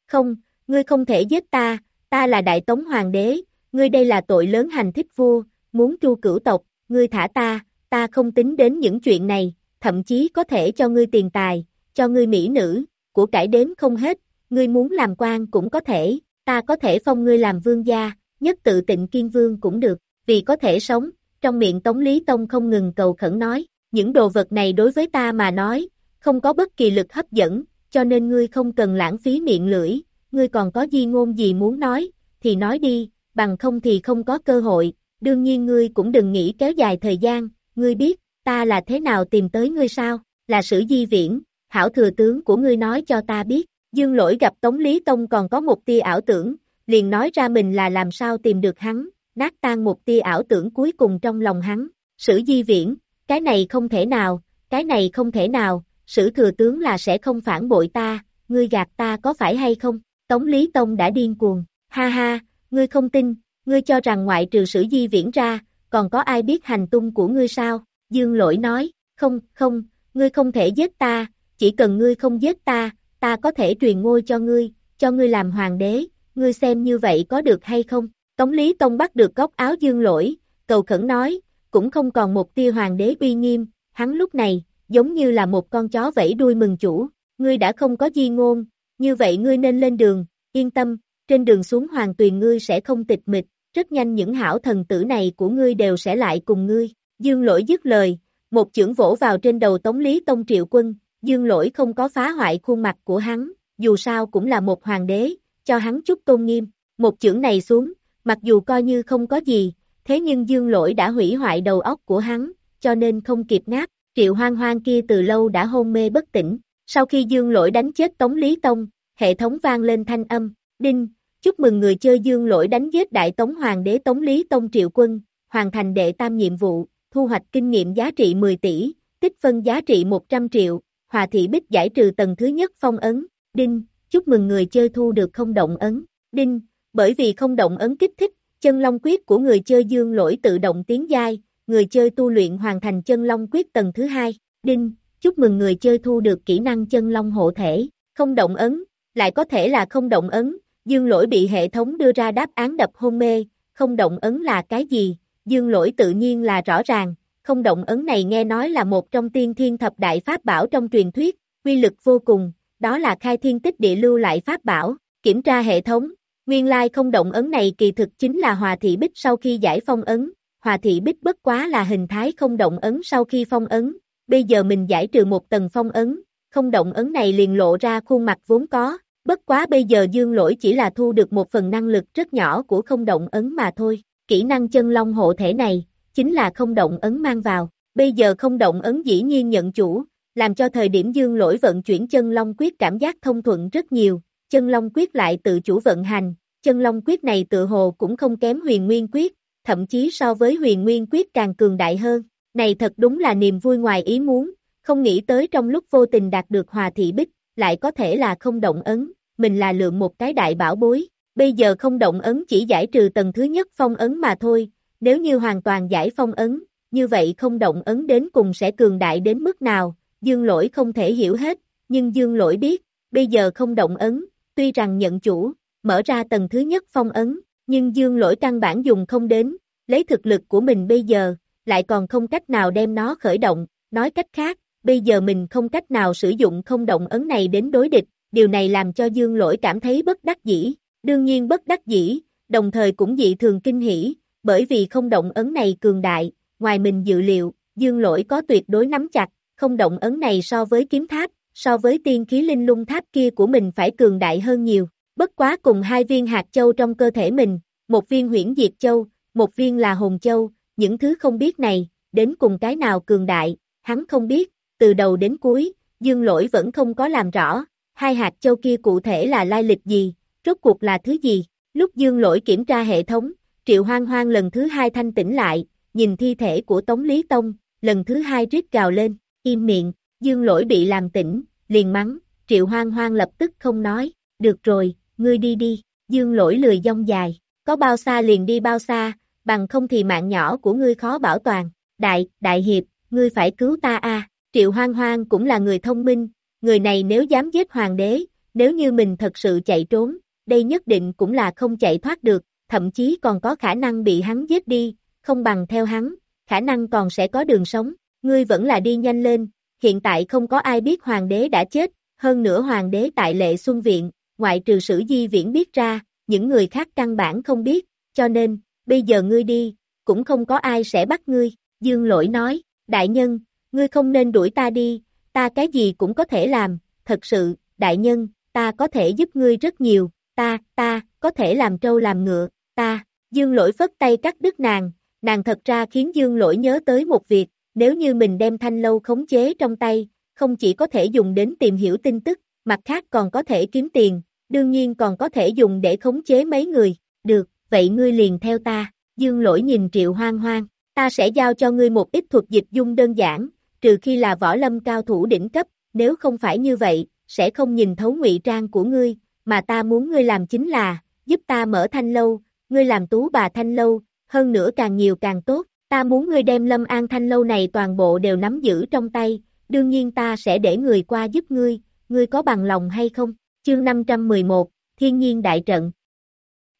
không, ngươi không thể giết ta, ta là đại tống hoàng đế, ngươi đây là tội lớn hành thích vua, muốn tru cửu tộc, ngươi thả ta, ta không tính đến những chuyện này, thậm chí có thể cho ngươi tiền tài, cho ngươi mỹ nữ, của cải đếm không hết, ngươi muốn làm quan cũng có thể, ta có thể phong ngươi làm vương gia, nhất tự tịnh kiên vương cũng được, vì có thể sống, trong miệng Tống Lý Tông không ngừng cầu khẩn nói, những đồ vật này đối với ta mà nói, không có bất kỳ lực hấp dẫn, cho nên ngươi không cần lãng phí miệng lưỡi, ngươi còn có di ngôn gì muốn nói, thì nói đi, bằng không thì không có cơ hội, đương nhiên ngươi cũng đừng nghĩ kéo dài thời gian, ngươi biết, ta là thế nào tìm tới ngươi sao, là sử di viễn, hảo thừa tướng của ngươi nói cho ta biết, dương lỗi gặp Tống Lý Tông còn có một tia ảo tưởng, liền nói ra mình là làm sao tìm được hắn, nát tan một tia ảo tưởng cuối cùng trong lòng hắn, sử di viễn, cái này không thể nào, cái này không thể nào, sử thừa tướng là sẽ không phản bội ta, ngươi gạt ta có phải hay không, Tống Lý Tông đã điên cuồng, ha ha, ngươi không tin, ngươi cho rằng ngoại trừ sử di viễn ra, còn có ai biết hành tung của ngươi sao, dương lỗi nói, không, không, ngươi không thể giết ta, chỉ cần ngươi không giết ta, ta có thể truyền ngôi cho ngươi, cho ngươi làm hoàng đế, ngươi xem như vậy có được hay không? Tống Lý Tông bắt được góc áo dương lỗi, cầu khẩn nói, cũng không còn một tia hoàng đế uy nghiêm, hắn lúc này, giống như là một con chó vẫy đuôi mừng chủ, ngươi đã không có di ngôn, như vậy ngươi nên lên đường, yên tâm, trên đường xuống hoàng tuyền ngươi sẽ không tịch mịch, rất nhanh những hảo thần tử này của ngươi đều sẽ lại cùng ngươi, dương lỗi dứt lời, một chưởng vỗ vào trên đầu Tống Lý Tông Triệu Quân, dương lỗi không có phá hoại khuôn mặt của hắn, dù sao cũng là một hoàng đế, cho hắn chút tôn nghiêm, một chưởng này xuống, mặc dù coi như không có gì, thế nhưng dương lỗi đã hủy hoại đầu óc của hắn, cho nên không kịp ngáp, triệu hoang hoang kia từ lâu đã hôn mê bất tỉnh, sau khi dương lỗi đánh chết Tống Lý Tông, hệ thống vang lên thanh âm, đinh, chúc mừng người chơi dương lỗi đánh giết đại Tống Hoàng đế Tống Lý Tông Triệu Quân, hoàn thành đệ tam nhiệm vụ, thu hoạch kinh nghiệm giá trị 10 tỷ, tích phân giá trị 100 triệu, hòa thị bích giải trừ tầng thứ nhất phong ấn, đinh, chúc mừng người chơi thu được không động ấn, đinh, bởi vì không động ấn kích thích, chân long quyết của người chơi dương lỗi tự động tiến giai, người chơi tu luyện hoàn thành chân long quyết tầng thứ hai, đinh, chúc mừng người chơi thu được kỹ năng chân long hộ thể, không động ấn, lại có thể là không động ấn, dương lỗi bị hệ thống đưa ra đáp án đập hôn mê, không động ấn là cái gì, dương lỗi tự nhiên là rõ ràng, không động ấn này nghe nói là một trong tiên thiên thập đại pháp bảo trong truyền thuyết, quy lực vô cùng, đó là khai thiên tích địa lưu lại pháp bảo, kiểm tra hệ thống, nguyên lai không động ấn này kỳ thực chính là hòa thị bích sau khi giải phong ấn, hòa thị bích bất quá là hình thái không động ấn sau khi phong ấn, bây giờ mình giải trừ một tầng phong ấn, không động ấn này liền lộ ra khuôn mặt vốn có, bất quá bây giờ dương lỗi chỉ là thu được một phần năng lực rất nhỏ của không động ấn mà thôi, kỹ năng chân long hộ thể này, chính là không động ấn mang vào, bây giờ không động ấn dĩ nhiên nhận chủ, làm cho thời điểm dương lỗi vận chuyển chân long quyết cảm giác thông thuận rất nhiều, chân long quyết lại tự chủ vận hành, chân long quyết này tự hồ cũng không kém huyền nguyên quyết, thậm chí so với huyền nguyên quyết càng cường đại hơn, này thật đúng là niềm vui ngoài ý muốn, không nghĩ tới trong lúc vô tình đạt được hòa thị bích, lại có thể là không động ấn, mình là lượng một cái đại bảo bối, bây giờ không động ấn chỉ giải trừ tầng thứ nhất phong ấn mà thôi, nếu như hoàn toàn giải phong ấn, như vậy không động ấn đến cùng sẽ cường đại đến mức nào, dương lỗi không thể hiểu hết, nhưng dương lỗi biết, bây giờ không động ấn, tuy rằng nhận chủ, mở ra tầng thứ nhất phong ấn, nhưng dương lỗi căn bản dùng không đến, lấy thực lực của mình bây giờ, lại còn không cách nào đem nó khởi động, nói cách khác, bây giờ mình không cách nào sử dụng không động ấn này đến đối địch, điều này làm cho dương lỗi cảm thấy bất đắc dĩ, đương nhiên bất đắc dĩ, đồng thời cũng dị thường kinh hỉ, bởi vì không động ấn này cường đại, ngoài mình dự liệu, dương lỗi có tuyệt đối nắm chặt, không động ấn này so với kiếm tháp, so với tiên khí linh lung tháp kia của mình phải cường đại hơn nhiều, bất quá cùng hai viên hạt châu trong cơ thể mình, một viên huyễn diệt châu, một viên là hồn châu, những thứ không biết này, đến cùng cái nào cường đại, hắn không biết, từ đầu đến cuối, dương lỗi vẫn không có làm rõ, hai hạt châu kia cụ thể là lai lịch gì, rốt cuộc là thứ gì, lúc dương lỗi kiểm tra hệ thống, triệu hoang hoang lần thứ hai thanh tỉnh lại, nhìn thi thể của Tống Lý Tông, lần thứ hai rít gào lên, im miệng, dương lỗi bị làm tỉnh, liền mắng, triệu hoang hoang lập tức không nói, được rồi, ngươi đi đi, dương lỗi lười dông dài, có bao xa liền đi bao xa, bằng không thì mạng nhỏ của ngươi khó bảo toàn, đại, đại hiệp, ngươi phải cứu ta a. Triệu hoang hoang cũng là người thông minh, người này nếu dám giết hoàng đế, nếu như mình thật sự chạy trốn, đây nhất định cũng là không chạy thoát được, thậm chí còn có khả năng bị hắn giết đi, không bằng theo hắn, khả năng còn sẽ có đường sống, ngươi vẫn là đi nhanh lên, hiện tại không có ai biết hoàng đế đã chết, hơn nữa hoàng đế tại lệ xuân viện, ngoại trừ sử di viễn biết ra, những người khác căn bản không biết, cho nên, bây giờ ngươi đi, cũng không có ai sẽ bắt ngươi, dương lỗi nói, đại nhân, ngươi không nên đuổi ta đi, ta cái gì cũng có thể làm, thật sự, đại nhân, ta có thể giúp ngươi rất nhiều, ta, ta, có thể làm trâu làm ngựa, ta, dương lỗi phất tay cắt đứt nàng, nàng thật ra khiến dương lỗi nhớ tới một việc, nếu như mình đem thanh lâu khống chế trong tay, không chỉ có thể dùng đến tìm hiểu tin tức, mặt khác còn có thể kiếm tiền, đương nhiên còn có thể dùng để khống chế mấy người, được, vậy ngươi liền theo ta, dương lỗi nhìn triệu hoang hoang, ta sẽ giao cho ngươi một ít thuật dịch dung đơn giản, trừ khi là võ lâm cao thủ đỉnh cấp, nếu không phải như vậy, sẽ không nhìn thấu ngụy trang của ngươi, mà ta muốn ngươi làm chính là, giúp ta mở thanh lâu, ngươi làm tú bà thanh lâu, hơn nữa càng nhiều càng tốt, ta muốn ngươi đem lâm an thanh lâu này toàn bộ đều nắm giữ trong tay, đương nhiên ta sẽ để người qua giúp ngươi, ngươi có bằng lòng hay không? Chương 511, Thiên nhiên đại trận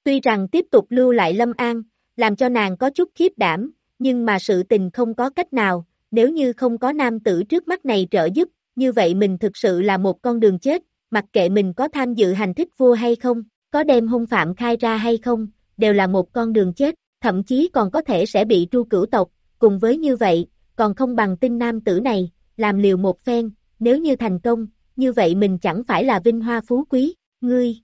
Tuy rằng tiếp tục lưu lại Lâm An, làm cho nàng có chút khiếp đảm, nhưng mà sự tình không có cách nào, nếu như không có nam tử trước mắt này trợ giúp, như vậy mình thực sự là một con đường chết, mặc kệ mình có tham dự hành thích vua hay không, có đem hung phạm khai ra hay không, đều là một con đường chết, thậm chí còn có thể sẽ bị tru cửu tộc, cùng với như vậy, còn không bằng tinh nam tử này, làm liều một phen, nếu như thành công, như vậy mình chẳng phải là vinh hoa phú quý, ngươi.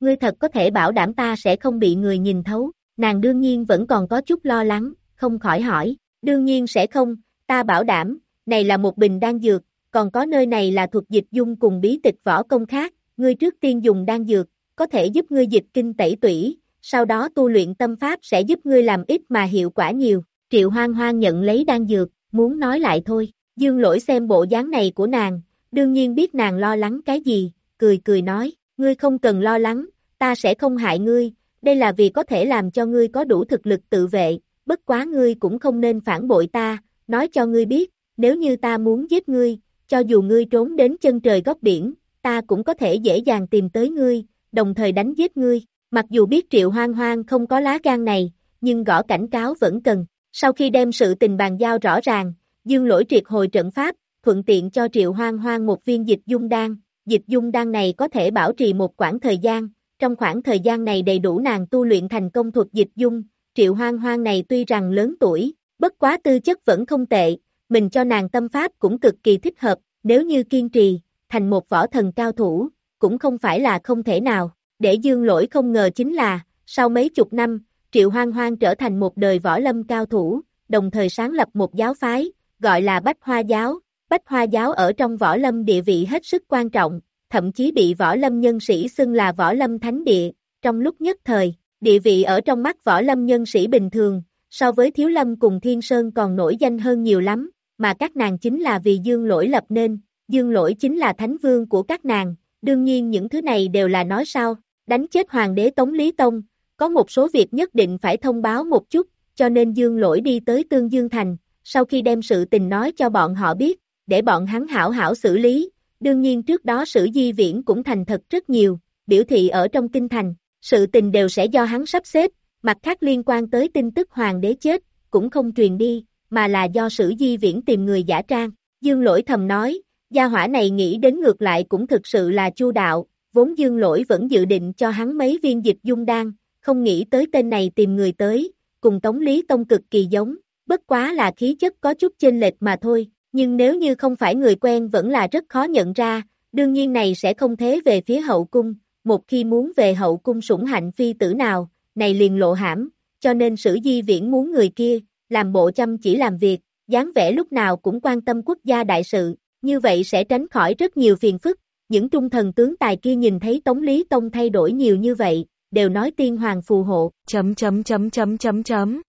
Ngươi thật có thể bảo đảm ta sẽ không bị người nhìn thấu, nàng đương nhiên vẫn còn có chút lo lắng, không khỏi hỏi, đương nhiên sẽ không, ta bảo đảm, này là một bình đan dược, còn có nơi này là thuật dịch dung cùng bí tịch võ công khác, ngươi trước tiên dùng đan dược, có thể giúp ngươi dịch kinh tẩy tủy, sau đó tu luyện tâm pháp sẽ giúp ngươi làm ít mà hiệu quả nhiều. Triệu hoang hoang nhận lấy đan dược, muốn nói lại thôi, dương lỗi xem bộ dáng này của nàng, đương nhiên biết nàng lo lắng cái gì, cười cười nói, ngươi không cần lo lắng, ta sẽ không hại ngươi, đây là vì có thể làm cho ngươi có đủ thực lực tự vệ, bất quá ngươi cũng không nên phản bội ta, nói cho ngươi biết, nếu như ta muốn giết ngươi, cho dù ngươi trốn đến chân trời góc biển, ta cũng có thể dễ dàng tìm tới ngươi, đồng thời đánh giết ngươi, mặc dù biết triệu hoang hoang không có lá gan này, nhưng gõ cảnh cáo vẫn cần, sau khi đem sự tình bàn giao rõ ràng, dương lỗi triệt hồi trận pháp, thuận tiện cho triệu hoang hoang một viên dịch dung đan, dịch dung đan này có thể bảo trì một khoảng thời gian, trong khoảng thời gian này đầy đủ nàng tu luyện thành công thuật dịch dung, triệu hoang hoang này tuy rằng lớn tuổi, bất quá tư chất vẫn không tệ, mình cho nàng tâm pháp cũng cực kỳ thích hợp, nếu như kiên trì, thành một võ thần cao thủ, cũng không phải là không thể nào. Để dương lỗi không ngờ chính là, sau mấy chục năm, Triệu Hoang Hoang trở thành một đời võ lâm cao thủ, đồng thời sáng lập một giáo phái, gọi là Bách Hoa Giáo. Bách Hoa Giáo ở trong võ lâm địa vị hết sức quan trọng, thậm chí bị võ lâm nhân sĩ xưng là võ lâm thánh địa, trong lúc nhất thời, địa vị ở trong mắt võ lâm nhân sĩ bình thường, so với Thiếu Lâm cùng Thiên Sơn còn nổi danh hơn nhiều lắm, mà các nàng chính là vì Dương Lỗi lập nên, Dương Lỗi chính là thánh vương của các nàng, đương nhiên những thứ này đều là nói sao, đánh chết hoàng đế Tống Lý Tông, có một số việc nhất định phải thông báo một chút, cho nên Dương Lỗi đi tới Tương Dương Thành, sau khi đem sự tình nói cho bọn họ biết, để bọn hắn hảo hảo xử lý, đương nhiên trước đó sử di viễn cũng thành thật rất nhiều, biểu thị ở trong kinh thành, sự tình đều sẽ do hắn sắp xếp, mặt khác liên quan tới tin tức hoàng đế chết, cũng không truyền đi, mà là do sử di viễn tìm người giả trang, Dương Lỗi thầm nói, gia hỏa này nghĩ đến ngược lại cũng thực sự là chu đạo, vốn Dương Lỗi vẫn dự định cho hắn mấy viên dịch dung đan, không nghĩ tới tên này tìm người tới, cùng Tống Lý Tông cực kỳ giống, bất quá là khí chất có chút chênh lệch mà thôi, nhưng nếu như không phải người quen vẫn là rất khó nhận ra, đương nhiên này sẽ không thế về phía hậu cung, một khi muốn về hậu cung sủng hạnh phi tử nào, này liền lộ hãm, cho nên sử di viễn muốn người kia, làm bộ chăm chỉ làm việc, dáng vẻ lúc nào cũng quan tâm quốc gia đại sự, như vậy sẽ tránh khỏi rất nhiều phiền phức, những trung thần tướng tài kia nhìn thấy Tống Lý Tông thay đổi nhiều như vậy, đều nói tiên hoàng phù hộ, chấm chấm chấm chấm chấm chấm.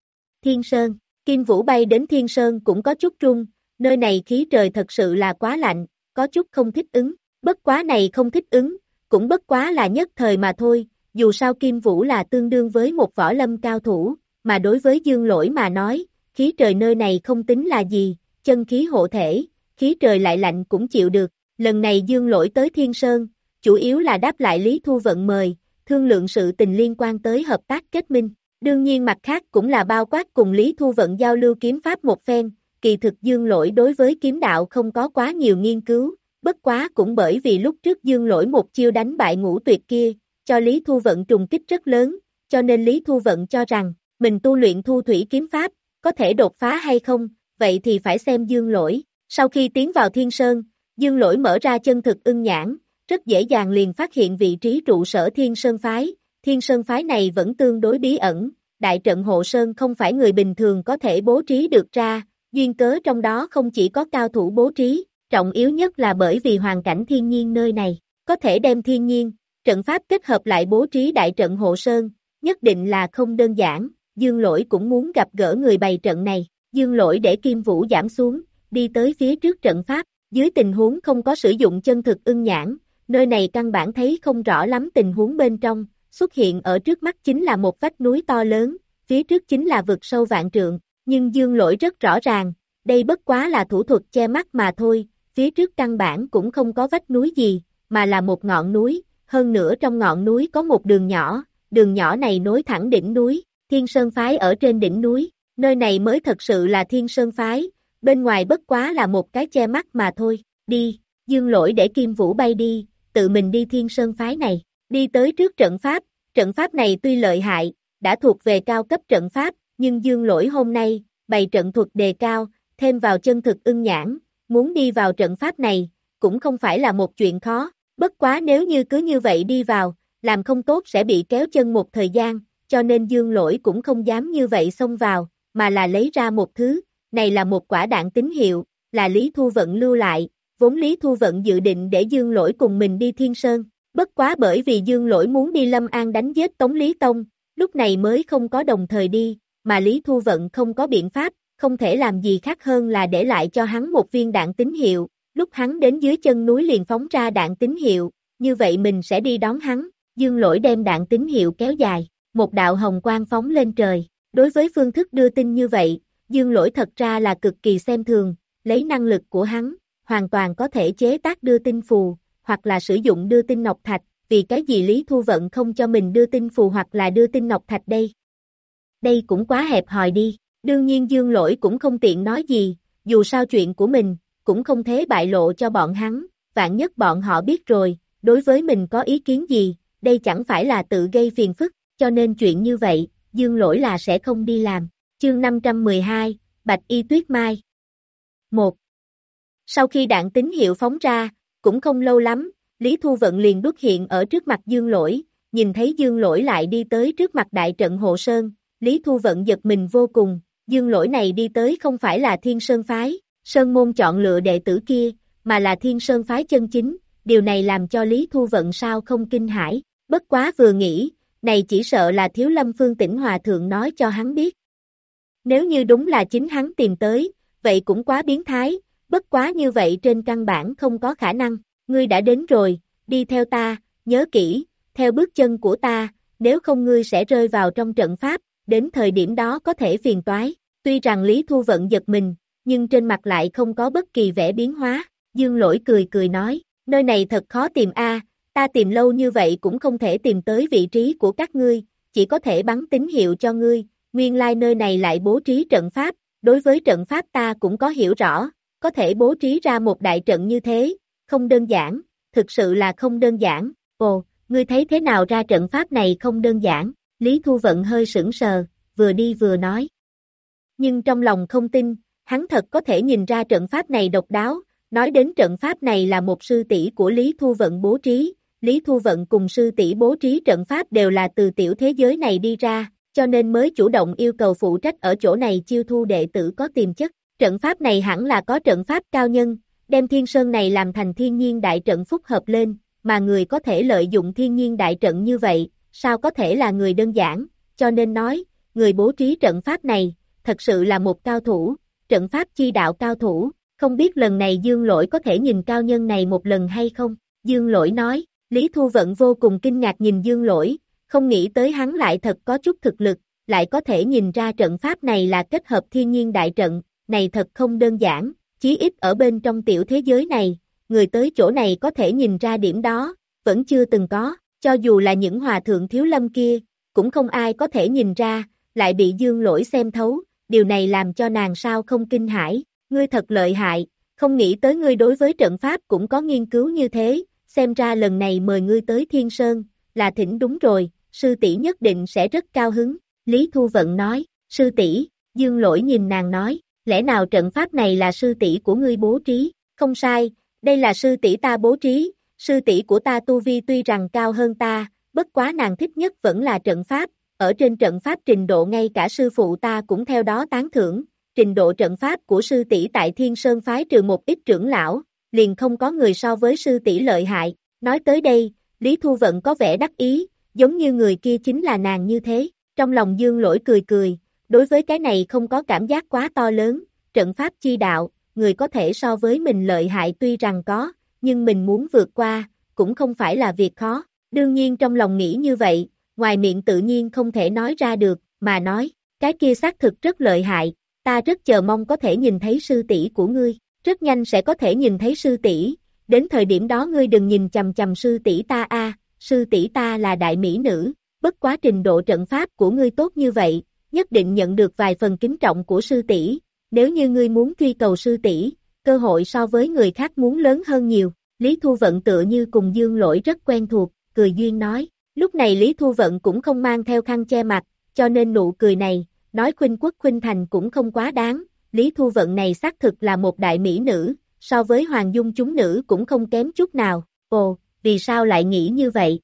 Thiên Sơn, Kim Vũ bay đến Thiên Sơn cũng có chút trung, nơi này khí trời thật sự là quá lạnh, có chút không thích ứng, bất quá này không thích ứng, cũng bất quá là nhất thời mà thôi, dù sao Kim Vũ là tương đương với một võ lâm cao thủ, mà đối với Dương Lỗi mà nói, khí trời nơi này không tính là gì, chân khí hộ thể, khí trời lại lạnh cũng chịu được, lần này Dương Lỗi tới Thiên Sơn, chủ yếu là đáp lại Lý Thu Vận mời, thương lượng sự tình liên quan tới hợp tác kết minh. Đương nhiên mặt khác cũng là bao quát cùng Lý Thu Vận giao lưu kiếm pháp một phen, kỳ thực dương lỗi đối với kiếm đạo không có quá nhiều nghiên cứu, bất quá cũng bởi vì lúc trước dương lỗi một chiêu đánh bại ngũ tuyệt kia, cho Lý Thu Vận trùng kích rất lớn, cho nên Lý Thu Vận cho rằng, mình tu luyện thu thủy kiếm pháp, có thể đột phá hay không, vậy thì phải xem dương lỗi. Sau khi tiến vào thiên sơn, dương lỗi mở ra chân thực ưng nhãn, rất dễ dàng liền phát hiện vị trí trụ sở Thiên Sơn Phái. Thiên Sơn Phái này vẫn tương đối bí ẩn, đại trận hộ sơn không phải người bình thường có thể bố trí được ra, duyên cớ trong đó không chỉ có cao thủ bố trí, trọng yếu nhất là bởi vì hoàn cảnh thiên nhiên nơi này, có thể đem thiên nhiên, trận pháp kết hợp lại bố trí đại trận hộ sơn, nhất định là không đơn giản, dương lỗi cũng muốn gặp gỡ người bày trận này, dương lỗi để kim vũ giảm xuống, đi tới phía trước trận pháp, dưới tình huống không có sử dụng chân thực ưng nhãn, nơi này căn bản thấy không rõ lắm tình huống bên trong, xuất hiện ở trước mắt chính là một vách núi to lớn, phía trước chính là vực sâu vạn trượng, nhưng dương lỗi rất rõ ràng, đây bất quá là thủ thuật che mắt mà thôi, phía trước căn bản cũng không có vách núi gì, mà là một ngọn núi, hơn nữa trong ngọn núi có một đường nhỏ, đường nhỏ này nối thẳng đỉnh núi, thiên sơn phái ở trên đỉnh núi, nơi này mới thật sự là thiên sơn phái, bên ngoài bất quá là một cái che mắt mà thôi, đi, dương lỗi để kim vũ bay đi, tự mình đi thiên sơn phái này, đi tới trước trận pháp, trận pháp này tuy lợi hại, đã thuộc về cao cấp trận pháp, nhưng dương lỗi hôm nay, bày trận thuật đề cao, thêm vào chân thực ưng nhãn, muốn đi vào trận pháp này, cũng không phải là một chuyện khó, bất quá nếu như cứ như vậy đi vào, làm không tốt sẽ bị kéo chân một thời gian, cho nên dương lỗi cũng không dám như vậy xông vào, mà là lấy ra một thứ, này là một quả đạn tín hiệu, là Lý Thu Vận lưu lại, vốn Lý Thu Vận dự định để Dương Lỗi cùng mình đi Thiên Sơn, bất quá bởi vì Dương Lỗi muốn đi Lâm An đánh giết Tống Lý Tông, lúc này mới không có đồng thời đi, mà Lý Thu Vận không có biện pháp, không thể làm gì khác hơn là để lại cho hắn một viên đạn tín hiệu, lúc hắn đến dưới chân núi liền phóng ra đạn tín hiệu, như vậy mình sẽ đi đón hắn, Dương Lỗi đem đạn tín hiệu kéo dài, một đạo hồng quang phóng lên trời, đối với phương thức đưa tin như vậy, Dương Lỗi thật ra là cực kỳ xem thường, lấy năng lực của hắn, hoàn toàn có thể chế tác đưa tin phù, hoặc là sử dụng đưa tin ngọc thạch, vì cái gì Lý Thu Vận không cho mình đưa tin phù hoặc là đưa tin ngọc thạch đây. Đây cũng quá hẹp hòi đi, đương nhiên dương lỗi cũng không tiện nói gì, dù sao chuyện của mình, cũng không thế bại lộ cho bọn hắn, vạn nhất bọn họ biết rồi, đối với mình có ý kiến gì, đây chẳng phải là tự gây phiền phức, cho nên chuyện như vậy, dương lỗi là sẽ không đi làm. Chương 512, Bạch Y Tuyết Mai 1. Sau khi đạn tín hiệu phóng ra, cũng không lâu lắm, Lý Thu Vận liền đxuất hiện ở trước mặt dương lỗi, nhìn thấy dương lỗi lại đi tới trước mặt đại trận Hộ Sơn, Lý Thu Vận giật mình vô cùng, dương lỗi này đi tới không phải là Thiên Sơn Phái, Sơn Môn chọn lựa đệ tử kia, mà là Thiên Sơn Phái chân chính, điều này làm cho Lý Thu Vận sao không kinh hãi, bất quá vừa nghĩ, này chỉ sợ là thiếu lâm phương tỉnh hòa thượng nói cho hắn biết. Nếu như đúng là chính hắn tìm tới, vậy cũng quá biến thái, bất quá như vậy trên căn bản không có khả năng, ngươi đã đến rồi, đi theo ta, nhớ kỹ, theo bước chân của ta, nếu không ngươi sẽ rơi vào trong trận pháp, đến thời điểm đó có thể phiền toái. Tuy rằng Lý Thu Vận giật mình, nhưng trên mặt lại không có bất kỳ vẻ biến hóa. Dương lỗi cười cười nói, nơi này thật khó tìm a ta tìm lâu như vậy cũng không thể tìm tới vị trí của các ngươi, chỉ có thể bắn tín hiệu cho ngươi, nguyên lai like nơi này lại bố trí trận pháp, đối với trận pháp ta cũng có hiểu rõ, có thể bố trí ra một đại trận như thế, không đơn giản, thực sự là không đơn giản, ồ, ngươi thấy thế nào ra trận pháp này không đơn giản, Lý Thu Vận hơi sững sờ, vừa đi vừa nói. Nhưng trong lòng không tin, hắn thật có thể nhìn ra trận pháp này độc đáo, nói đến trận pháp này là một sư tỷ của Lý Thu Vận bố trí, Lý Thu Vận cùng sư tỷ bố trí trận pháp đều là từ tiểu thế giới này đi ra, cho nên mới chủ động yêu cầu phụ trách ở chỗ này chiêu thu đệ tử có tiềm chất. Trận pháp này hẳn là có trận pháp cao nhân, đem thiên sơn này làm thành thiên nhiên đại trận phúc hợp lên, mà người có thể lợi dụng thiên nhiên đại trận như vậy, sao có thể là người đơn giản, cho nên nói, người bố trí trận pháp này, thật sự là một cao thủ, trận pháp chi đạo cao thủ, không biết lần này Dương Lỗi có thể nhìn cao nhân này một lần hay không, Dương Lỗi nói, Lý Thu Vận vô cùng kinh ngạc nhìn Dương Lỗi, không nghĩ tới hắn lại thật có chút thực lực, lại có thể nhìn ra trận pháp này là kết hợp thiên nhiên đại trận, này thật không đơn giản, chí ít ở bên trong tiểu thế giới này, người tới chỗ này có thể nhìn ra điểm đó, vẫn chưa từng có, cho dù là những hòa thượng thiếu lâm kia, cũng không ai có thể nhìn ra, lại bị dương lỗi xem thấu, điều này làm cho nàng sao không kinh hãi, ngươi thật lợi hại, không nghĩ tới ngươi đối với trận pháp cũng có nghiên cứu như thế, xem ra lần này mời ngươi tới Thiên Sơn, là thỉnh đúng rồi, sư tỷ nhất định sẽ rất cao hứng, Lý Thu Vận nói, sư tỷ dương lỗi nhìn nàng nói, lẽ nào trận pháp này là sư tỷ của ngươi bố trí, không sai, đây là sư tỷ ta bố trí, sư tỷ của ta tu vi tuy rằng cao hơn ta, bất quá nàng thích nhất vẫn là trận pháp, ở trên trận pháp trình độ ngay cả sư phụ ta cũng theo đó tán thưởng, trình độ trận pháp của sư tỷ tại Thiên Sơn phái trừ một ít trưởng lão, liền không có người so với sư tỷ lợi hại, nói tới đây, Lý Thu Vận có vẻ đắc ý, giống như người kia chính là nàng như thế, trong lòng dương lỗi cười cười, đối với cái này không có cảm giác quá to lớn, trận pháp chi đạo, người có thể so với mình lợi hại tuy rằng có, nhưng mình muốn vượt qua, cũng không phải là việc khó, đương nhiên trong lòng nghĩ như vậy, ngoài miệng tự nhiên không thể nói ra được, mà nói, cái kia xác thực rất lợi hại, ta rất chờ mong có thể nhìn thấy sư tỷ của ngươi, rất nhanh sẽ có thể nhìn thấy sư tỷ, đến thời điểm đó ngươi đừng nhìn chầm chầm sư tỷ ta a, sư tỷ ta là đại mỹ nữ, bất quá trình độ trận pháp của ngươi tốt như vậy, nhất định nhận được vài phần kính trọng của sư tỷ, nếu như ngươi muốn truy cầu sư tỷ, cơ hội so với người khác muốn lớn hơn nhiều. Lý Thu Vận tựa như cùng Dương Lỗi rất quen thuộc, cười duyên nói. Lúc này Lý Thu Vận cũng không mang theo khăn che mặt, cho nên nụ cười này, nói khuynh quốc khuynh thành cũng không quá đáng. Lý Thu Vận này xác thực là một đại mỹ nữ, so với Hoàng Dung chúng nữ cũng không kém chút nào. Ồ, vì sao lại nghĩ như vậy?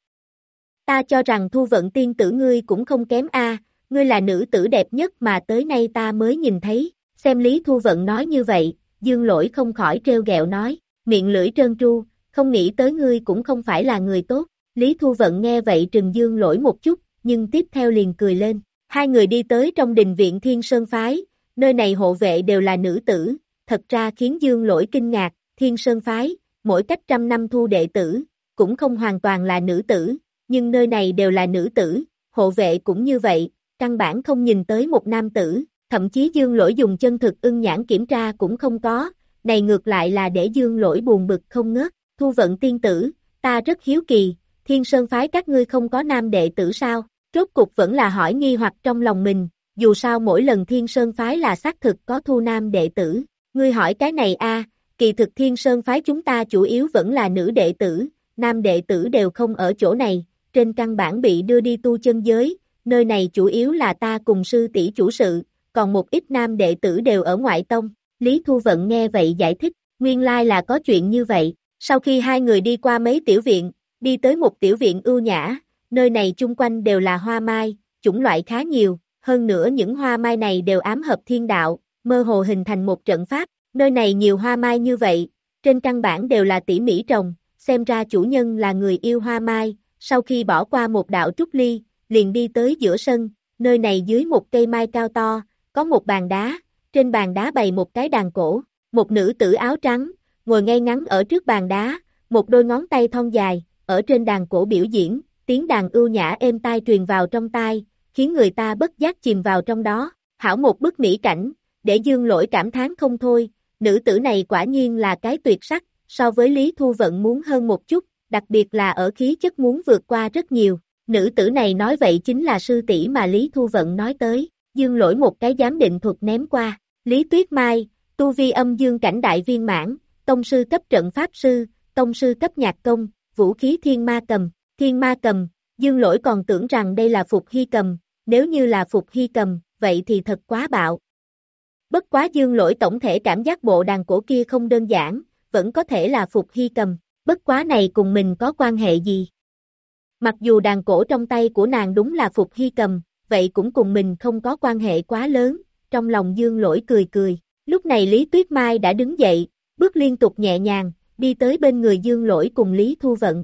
Ta cho rằng Thu Vận tiên tử ngươi cũng không kém a, ngươi là nữ tử đẹp nhất mà tới nay ta mới nhìn thấy. Xem Lý Thu Vận nói như vậy, Dương Lỗi không khỏi treo gẹo nói, miệng lưỡi trơn tru, không nghĩ tới ngươi cũng không phải là người tốt. Lý Thu Vận nghe vậy trừng Dương Lỗi một chút, nhưng tiếp theo liền cười lên. Hai người đi tới trong đình viện Thiên Sơn Phái, nơi này hộ vệ đều là nữ tử, thật ra khiến Dương Lỗi kinh ngạc, Thiên Sơn Phái, mỗi cách trăm năm thu đệ tử, cũng không hoàn toàn là nữ tử, nhưng nơi này đều là nữ tử, hộ vệ cũng như vậy, căn bản không nhìn tới một nam tử, thậm chí Dương Lỗi dùng chân thực ưng nhãn kiểm tra cũng không có, này ngược lại là để Dương Lỗi buồn bực không ngớt, thu vận tiên tử, ta rất hiếu kỳ, Thiên Sơn Phái các ngươi không có nam đệ tử sao, rốt cục vẫn là hỏi nghi hoặc trong lòng mình, dù sao mỗi lần Thiên Sơn Phái là xác thực có thu nam đệ tử, ngươi hỏi cái này a kỳ thực Thiên Sơn Phái chúng ta chủ yếu vẫn là nữ đệ tử, nam đệ tử đều không ở chỗ này, trên căn bản bị đưa đi tu chân giới, nơi này chủ yếu là ta cùng sư tỷ chủ sự, còn một ít nam đệ tử đều ở ngoại tông. Lý Thu Vận nghe vậy giải thích, nguyên lai là có chuyện như vậy. Sau khi hai người đi qua mấy tiểu viện, đi tới một tiểu viện ưu nhã, nơi này chung quanh đều là hoa mai, chủng loại khá nhiều, hơn nữa những hoa mai này đều ám hợp thiên đạo, mơ hồ hình thành một trận pháp, nơi này nhiều hoa mai như vậy, trên căn bản đều là tỉ mỉ trồng, xem ra chủ nhân là người yêu hoa mai, sau khi bỏ qua một đạo trúc ly, liền đi tới giữa sân, nơi này dưới một cây mai cao to, có một bàn đá, trên bàn đá bày một cái đàn cổ, một nữ tử áo trắng, ngồi ngay ngắn ở trước bàn đá, một đôi ngón tay thon dài, ở trên đàn cổ biểu diễn, tiếng đàn ưu nhã êm tai truyền vào trong tai, khiến người ta bất giác chìm vào trong đó, hảo một bức mỹ cảnh, để dương lỗi cảm thán không thôi, nữ tử này quả nhiên là cái tuyệt sắc, so với Lý Thu Vận muốn hơn một chút, đặc biệt là ở khí chất muốn vượt qua rất nhiều. Nữ tử này nói vậy chính là sư tỷ mà Lý Thu Vận nói tới, dương lỗi một cái giám định thuật ném qua, Lý Tuyết Mai, tu vi âm dương cảnh đại viên mãn, tông sư cấp trận pháp sư, tông sư cấp nhạc công, vũ khí thiên ma cầm, thiên ma cầm, dương lỗi còn tưởng rằng đây là phục hy cầm, nếu như là phục hy cầm, vậy thì thật quá bạo. Bất quá dương lỗi tổng thể cảm giác bộ đàn cổ kia không đơn giản, vẫn có thể là phục hy cầm, bất quá này cùng mình có quan hệ gì. Mặc dù đàn cổ trong tay của nàng đúng là phục hy cầm, vậy cũng cùng mình không có quan hệ quá lớn, trong lòng dương lỗi cười cười. Lúc này Lý Tuyết Mai đã đứng dậy, bước liên tục nhẹ nhàng, đi tới bên người dương lỗi cùng Lý Thu Vận.